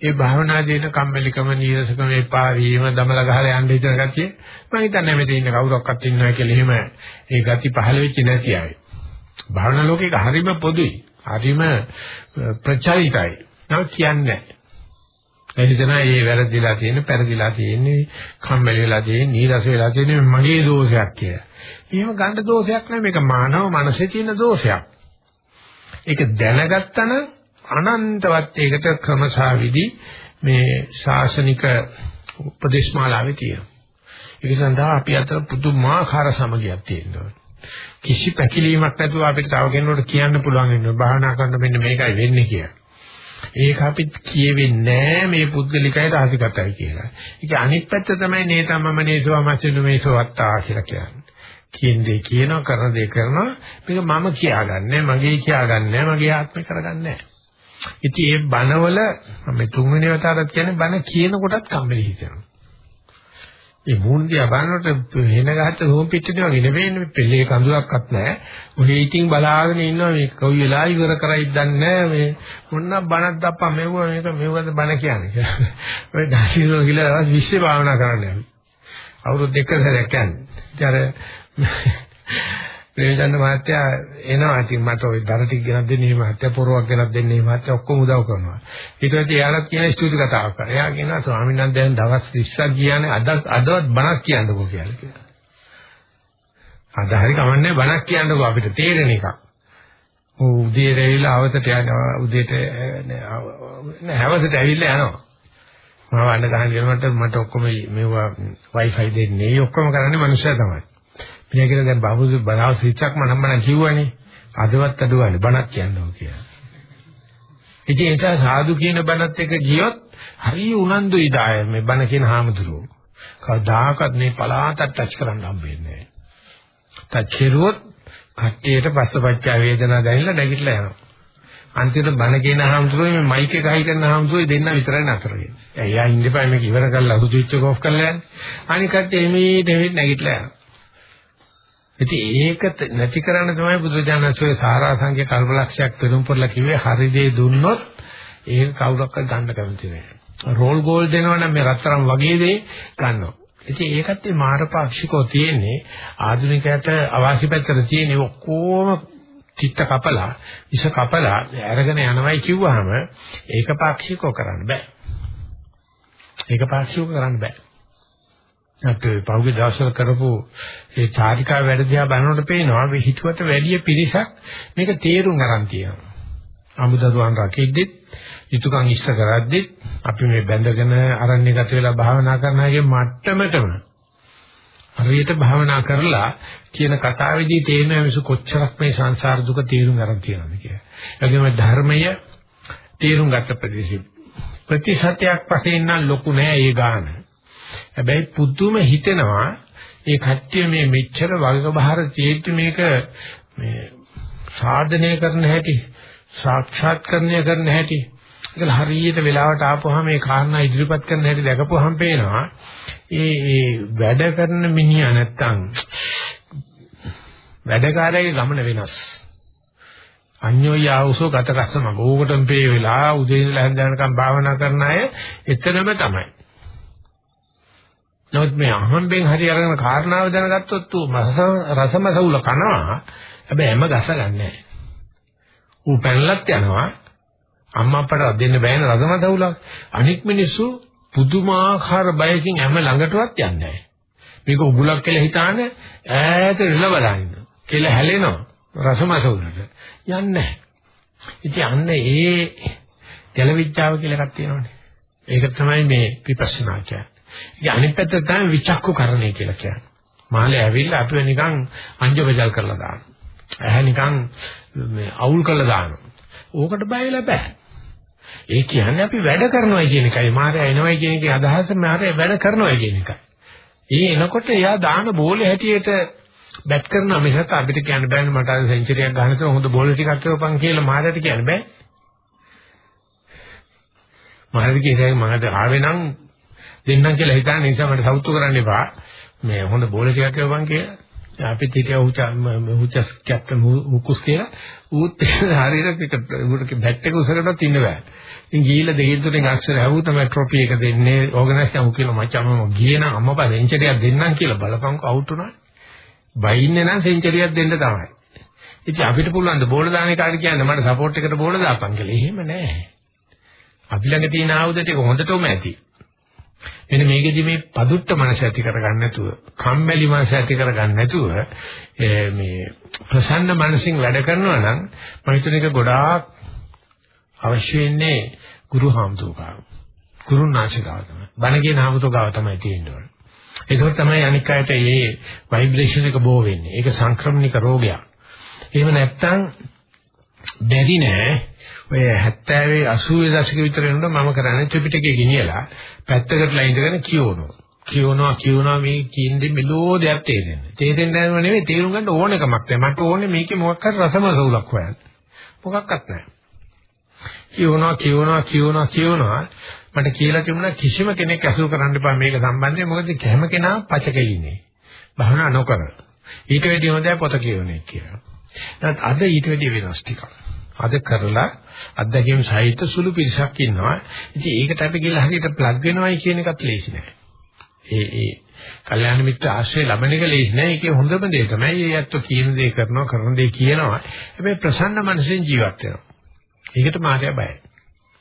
ඒ භාවනා දින කම්මැලිකම නීරසකම එපා වීම දමල ගහලා යන්න හිතන ගතිය මම හිතන්නේ මෙතන ඉන්න කවුරක්වත් ඉන්නවා කියලා එහෙම ඒ ගති පහළ වෙච්ච නැති අය. භාවනා ලෝකේක හරිම පොදුයි. හරිම ප්‍රචලිතයි. නම කියන්නේ නැහැ. ඒ නිසා මේ වැරදිලා තියෙන, පෙරදිලා තියෙන්නේ, කම්මැලි වෙලා තියෙන්නේ, නීරස වෙලා තියෙන්නේ මගේ දෝෂයක් කියලා. එහෙම ගන්න දෝෂයක් නෙමෙයි මේක මානව මනසේ තියෙන දෝෂයක්. ඒක දැනගත්තන අනන්තවත් ඒකට ක්‍රමසා විදි මේ ශාසනික උපදේශමාලාවේ තියෙනවා. ඒක සඳහා අපි අතර පුදුමාකාර සමගියක් තියෙනවා. කිසි පැකිලීමක් නැතුව අපිට තව කෙනෙකුට කියන්න පුළුවන් වෙනවා. භාවනා කරන මෙන්න මේකයි වෙන්නේ කියලා. ඒක අපි කියෙවෙන්නේ නැහැ මේ පුද්ගලිකයි රාසිකතයි කියලා. ඒක අනිත් පැත්ත තමයි නේතමම නේසෝ මච්චුන මේසෝ වත්තා කියලා කියන්නේ. කියන දේ කියනවා කරන දේ කරනවා මේක මම කියාගන්නේ මගේ කියාගන්නේ මගේ ආත්මේ කරගන්නේ ඉතින් මේ බණවල මම තුන්වෙනි වතාවට කියන්නේ බණ කියන කොටත් කම්මැලි හිතෙනවා. මේ මූණිය බලනකොට වෙන ගහච්ච රෝම් පිටිනේ වගේ නෙවෙයි පෙළේ කඳුලක්වත් නැහැ. ඔහේ ඉතින් බලාගෙන ඉන්නවා මේ කොයි වෙලාව ඉවර කරයිද දන්නේ නැහැ. මේ මොන්න බණක් දප්පා මෙව්වා මේක මෙව්වද බණ කියන්නේ. ඔය දාසිනෝ කියලා විශ්ව භාවනා කරන්නේ. අවුරුදු දෙකක් සැරයක් යන්නේ. ප්‍රේමචන්ද මහත්තයා එනවා. ඉතින් මට ওই දර ටික ගෙනත් දෙන්නේ මහත්තයා පොරවක් ගෙනත් දෙන්නේ මහත්තයා ඔක්කොම උදව් කරනවා. ඊට පස්සේ එයාලත් කියන ස්තුති කතාවක් කරා. එයා කියනවා ස්වාමීන් වහන්සේ දැන් දවස් 20ක් ගියානේ අද අදවත් බණක් කියන්නකෝ කියලා කියනවා. අද හරි කමන්නේ බණක් කියන්නකෝ අපිට තේරෙන එකක්. උදේ රැවිලා අවතට යනවා උදේට නෑ හවසට ඇවිල්ලා යනවා. මම වන්න ගහන යනකොට මට ඔක්කොම මේවා wifi දෙන්නේ ඔක්කොම කරන්නේ මනුස්සයා තමයි. මේ කියලා දැන් බහුසු බලාව සිච්චක් මනම්මන කිව්වනේ. අදවත් අඩුවනේ බණක් කියනවා කියලා. ඉතින් ඒ නිසා සාදු කියන බණත් එක ගියොත් හරි උනන්දුයි දාය මේ බණ කියන හාමුදුරුවෝ. කවදාකවත් මේ පලාතක් ටච් කරන්න හම්බෙන්නේ නැහැ. ටච් කරුවොත් කට්ටියට පස්සපච්චා වේදනා දැනෙලා නැගිටලා යනවා. අන්තිමට බණ කියන හාමුදුරුවෝ මේ මයික් එක හයි කරන හාමුදුරුවෝ දෙන්න විතරයි නතර වෙන්නේ. එයා ඉන්නපයි මේක ඉවර කරලා හුදුච්ච කෝෆ් කරලා යන්නේ. අනික කට්ටිය එමේ දෙවිත් නැගිටලා යනවා. ඉතින් ඒක නැති කරන්න තමයි බුදුරජාණන්සේ සාරාංශික කල්පලක්ෂයක් පෙරම්පරලා කිව්වේ හරි දේ දුන්නොත් ඒක කවුරක්වත් ගන්න කැමති නැහැ. රෝල් ගෝල් දෙනවනම් මේ රත්තරන් වගේ දේ ගන්නවා. ඉතින් ඒකත් මේ මාරපාක්ෂිකෝ තියෙන්නේ ආධුනිකයට අවාසි පැත්තට තියෙන ඔක්කොම චිත්ත කපලා විෂ කපලා අරගෙන යනවයි කිව්වහම ඒක පාක්ෂිකෝ කරන්න බෑ. ඒක පාක්ෂිකෝ කරන්න බෑ. අපි පහුගිය දවස්වල කරපු ඒ චාරිකා වැඩ දිහා බලනකොට පේනවා මේ හිතුවට වැඩි පිරිසක් මේක තේරුම් ගන්න තියෙනවා. අමුදරුවන් රකිද්දිත් යුතුයකම් ඉෂ්ට කරද්දිත් අපි මේ බැඳගෙන අරණ්‍යගත වෙලා භාවනා කරන අයගේ මට්ටමටම හරියට භාවනා කරලා කියන කතාවේදී තේරෙන මිනිස්සු කොච්චරක් මේ සංසාර දුක තේරුම් ගන්න තියෙනවද කියලා. ඒගොම ධර්මය තේරුම් ගත ප්‍රතිශතයක් වශයෙන් නම් ලොකු නෑ ඒ ගාන. හැබැයි පුදුම හිතෙනවා ඒ කට්ටිය මේ මෙච්චර වර්ග බහර තියෙද්දි මේක මේ සාධනය කරන හැටි සාක්ෂාත්කරණය කරන හැටි ඒක හරියට වෙලාවට ආපුවාම මේ කාරණා ඉදිරිපත් කරන හැටි දැකපුවාම පේනවා. ඒ ඒ වැඩ කරන මිනිහා නැත්තම් වැඩකාරයේ ගමන වෙනස්. අඤ්ඤෝ යාවුසෝ ගත රසම. ඕකටම පේ වෙලා උදේ ඉඳලා හැන්දනකම් භාවනා කරන අය එතනම තමයි. නමුත් මේ අහම්බෙන් හරි අරගෙන කාරණාව දැනගත්තොත් ඌ රසමසවුල කනවා. හැබැයි හැම ගසගන්නේ ඌ පැනලත් යනවා. අම්මා අපට දෙන්න බෑන රසමසවුලක්. අනික් මිනිස්සු පුදුමාකාර බයකින් හැම ළඟටවත් යන්නේ නැහැ. මේක උගුලක් කියලා හිතාන ඈත ඉල බලන්න. කියලා හැලෙනවා රසමසවුලට. යන්නේ නැහැ. ඉතින් අන්න ඒ ගැලවිච්චාව කියලා එකක් තියෙනවානේ. ඒක තමයි මේ විපස්සනා කියන්නේ. ඉතින් අනිත් පැත්ත තමයි විචක්කු කරණය කියලා කියන්නේ. මාළේ ඇවිල්ලා අපිව නිකන් අංජබජල් කරලා දානවා. ඇහැ නිකන් මේ අවුල් කරලා දානවා. ඕකට බය වෙලා බෑ. ඒ කියන්නේ අපි වැඩ කරනවා කියන එකයි. මාරය එනවයි කියන එකේ අදහස මාරය වැඩ කරනවා කියන එකයි. ඒ එනකොට එයා දාන බෝලේ හැටියට බැට් කරනවා මිසක් අපිට කියන්න බෑනේ මට අද සෙන්චරියක් ගන්න තර හොඳ බෝල ටිකක් කරපන් කියලා මාරයට කියන්න බෑ. මාරයට කියන්නේ මම ආවේ නම් දෙන්නම් කියලා හිතන නිසා මට සෞතු කරන්න එපා. මේ හොඳ බෝල ටිකක් එවපන් කියලා. අපිත් හිටියා උචස් කැප්ටන් හුකුස් කියලා ඌත් හරියට උඩට බැට් එක උසකටත් ඉන්න බෑ. ඉතින් ගිහිල්ලා දෙහිල් තුනෙන් අස්සර හැවු තමයි ට්‍රොෆි එක දෙන්නේ ඕගනයිස් කරමු කියලා මචං මම ගියේ නම් අම්මපා සෙන්චරියක් දෙන්නම් කියලා බලපන්කෝ අවුට් උනා. බයින්නේ නම් සෙන්චරියක් දෙන්න තමයි. ඉතින් අපිට පුළුවන් ද බෝල දාන එකට කියන්නේ මට සපෝට් එකට බෝල දාපන් කියලා. එහෙම නෑ. අපි ළඟ තියෙන ආයුධ ටික හොඳටම ඇති. මෙන්න මේකෙදි මේ පදුට්ට මනස ඇති කරගන්න නැතුව, කම්මැලි මනස ඇති කරගන්න නැතුව මේ ප්‍රසන්න මනසින් වැඩ කරනවා නම් මම හිතන එක ගොඩාක් අවශ්‍ය වෙන්නේ ගුරු හාමුදුරුවෝ. ගුරුනාචකාව තමයි. බණගේ නාමතෝ ගාව තමයි තියෙන්නේ. ඒක තමයි අනික් අයට මේ ভাইබ්‍රේෂන් එක බෝ වෙන්නේ. ඒක සංක්‍රමණික රෝගයක්. එහෙම නැත්නම් බැරි නෑ. ඔය 70 80 දශක විතර වෙනකොට මම කරන්නේ ත්‍රිපිටකය ගෙනියලා පැත්තකටලා ඉඳගෙන කියවනවා. කියවනවා කියවනවා මේ කියන්නේ මෙලෝ දෙයක් තේරෙන්නේ. තේරෙන්නේ නැව නෙවෙයි තේරුම් ගන්න ඕන එකමක් නැහැ. මට ඕනේ මේකේ මොකක් හරි රසම සවුලක් හොයන්න. මොකක්වත් නැහැ. කියවනවා කියවනවා කියවනවා කියවනවා මට කියලා තිබුණා කිසිම කෙනෙක් අසුර කරන්න එපා මේක සම්බන්ධයෙන් මොකද හැම කෙනා පචකෙලිනේ. භවනා නොකර. ඊට වැඩි හොඳයි පොත කියවන්නේ කියලා. නැත්නම් අද ඊට වැඩි වෙනස් ටිකක්. අද කරලා අත්දැකීම් සහිත සුළු පිරිසක් ඉන්නවා. ඉතින් ඒකට අපි ගිහලා හරියට ප්ලග් වෙනවයි කියන එකත් ලේසි නෑ. ඒ ඒ කල්යාණ මිත්‍ර ආශ්‍රය ලැබෙන එක ලේසි නෑ. ඒකේ හොඳම දේ තමයි ඒ ඇත්ත කියන දේ කරනවා, කරන දේ කියනවා. හැබැයි ප්‍රසන්න මනසෙන් ජීවත් වෙනවා. ඒකට මාර්ගය බයයි.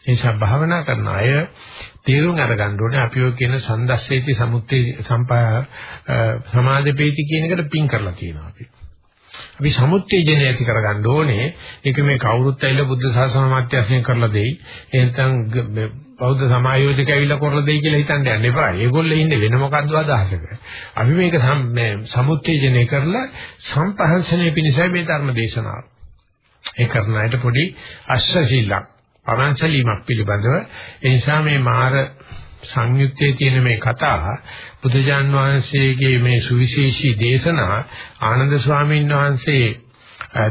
ඒ නිසා භාවනා කරන අය තේරුම් අරගන්න ඕනේ අපි ඔය කියන සන්දස්සේති සමුත්තේ සම්පා සමාධිපේති කියන එකට පින් කරලා තියෙනවා අපි. අපි සමුත්තේජනය ඇති කරගන්න ඕනේ. ඒක මේ කවුරුත් ඇවිල්ලා බුද්ධ ශාසන මාත්‍යයෙන් කරලා දෙයි. එහෙනම් බෞද්ධ සමායෝජක ඇවිල්ලා කරලා දෙයි කියලා හිතන්න යන්න එපා. ඒගොල්ලෝ ඉන්නේ වෙන මොකද්ද අදහසක. අපි මේක සමුත්තේජනය කරලා සම්පහන්සනයේ පිණිසයි මේ ධර්ම දේශනාව. ඒ කරන අයට පොඩි අශ්‍රශීලක් පරංශලීමක් පිළිබඳව ඒ නිසා මේ මාර සංයුත්තේ තියෙන මේ කතාව බුදුජාන් වහන්සේගේ මේ සුවිශේෂී දේශනා ආනන්ද ස්වාමීන් වහන්සේ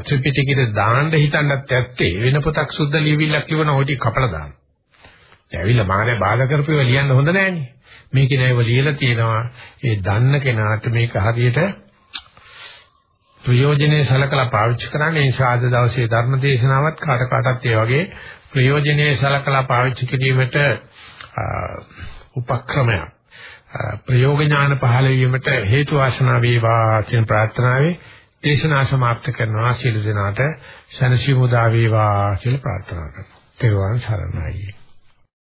ත්‍රිපිටකෙට දාන්න හිතන්නත් ඇත්තේ වෙන පොතක් සුද්ධ ලියවිල්ලක් කියවන හොටි කපලා දාන්න. ඇවිල්ලා මානේ බාධා කරපේව ලියන්න හොඳ නෑනේ. මේකේ නෑව ලියලා තියෙනවා ඒ දන්න කෙනාට මේක හරියට ප්‍රයෝජනේ සලකලා පාවිච්චි කරන්න ඒ නිසා අද දවසේ ධර්ම දේශනාවත් කාට කාටත් ඒ වගේ ප්‍රයෝජනේ සලකලා පාවිච්චි කිරීමට උපක්‍රමයක් ප්‍රයෝග ඥාන පහළ වීමට හේතු වාසනා වේවා කියන ප්‍රාර්ථනාවේ දේශනා සමාප්ත කරනවා සියලු දෙනාට සනසි මුදා වේවා කියලා ප්‍රාර්ථනා කරනවා. තෙරුවන් සරණයි.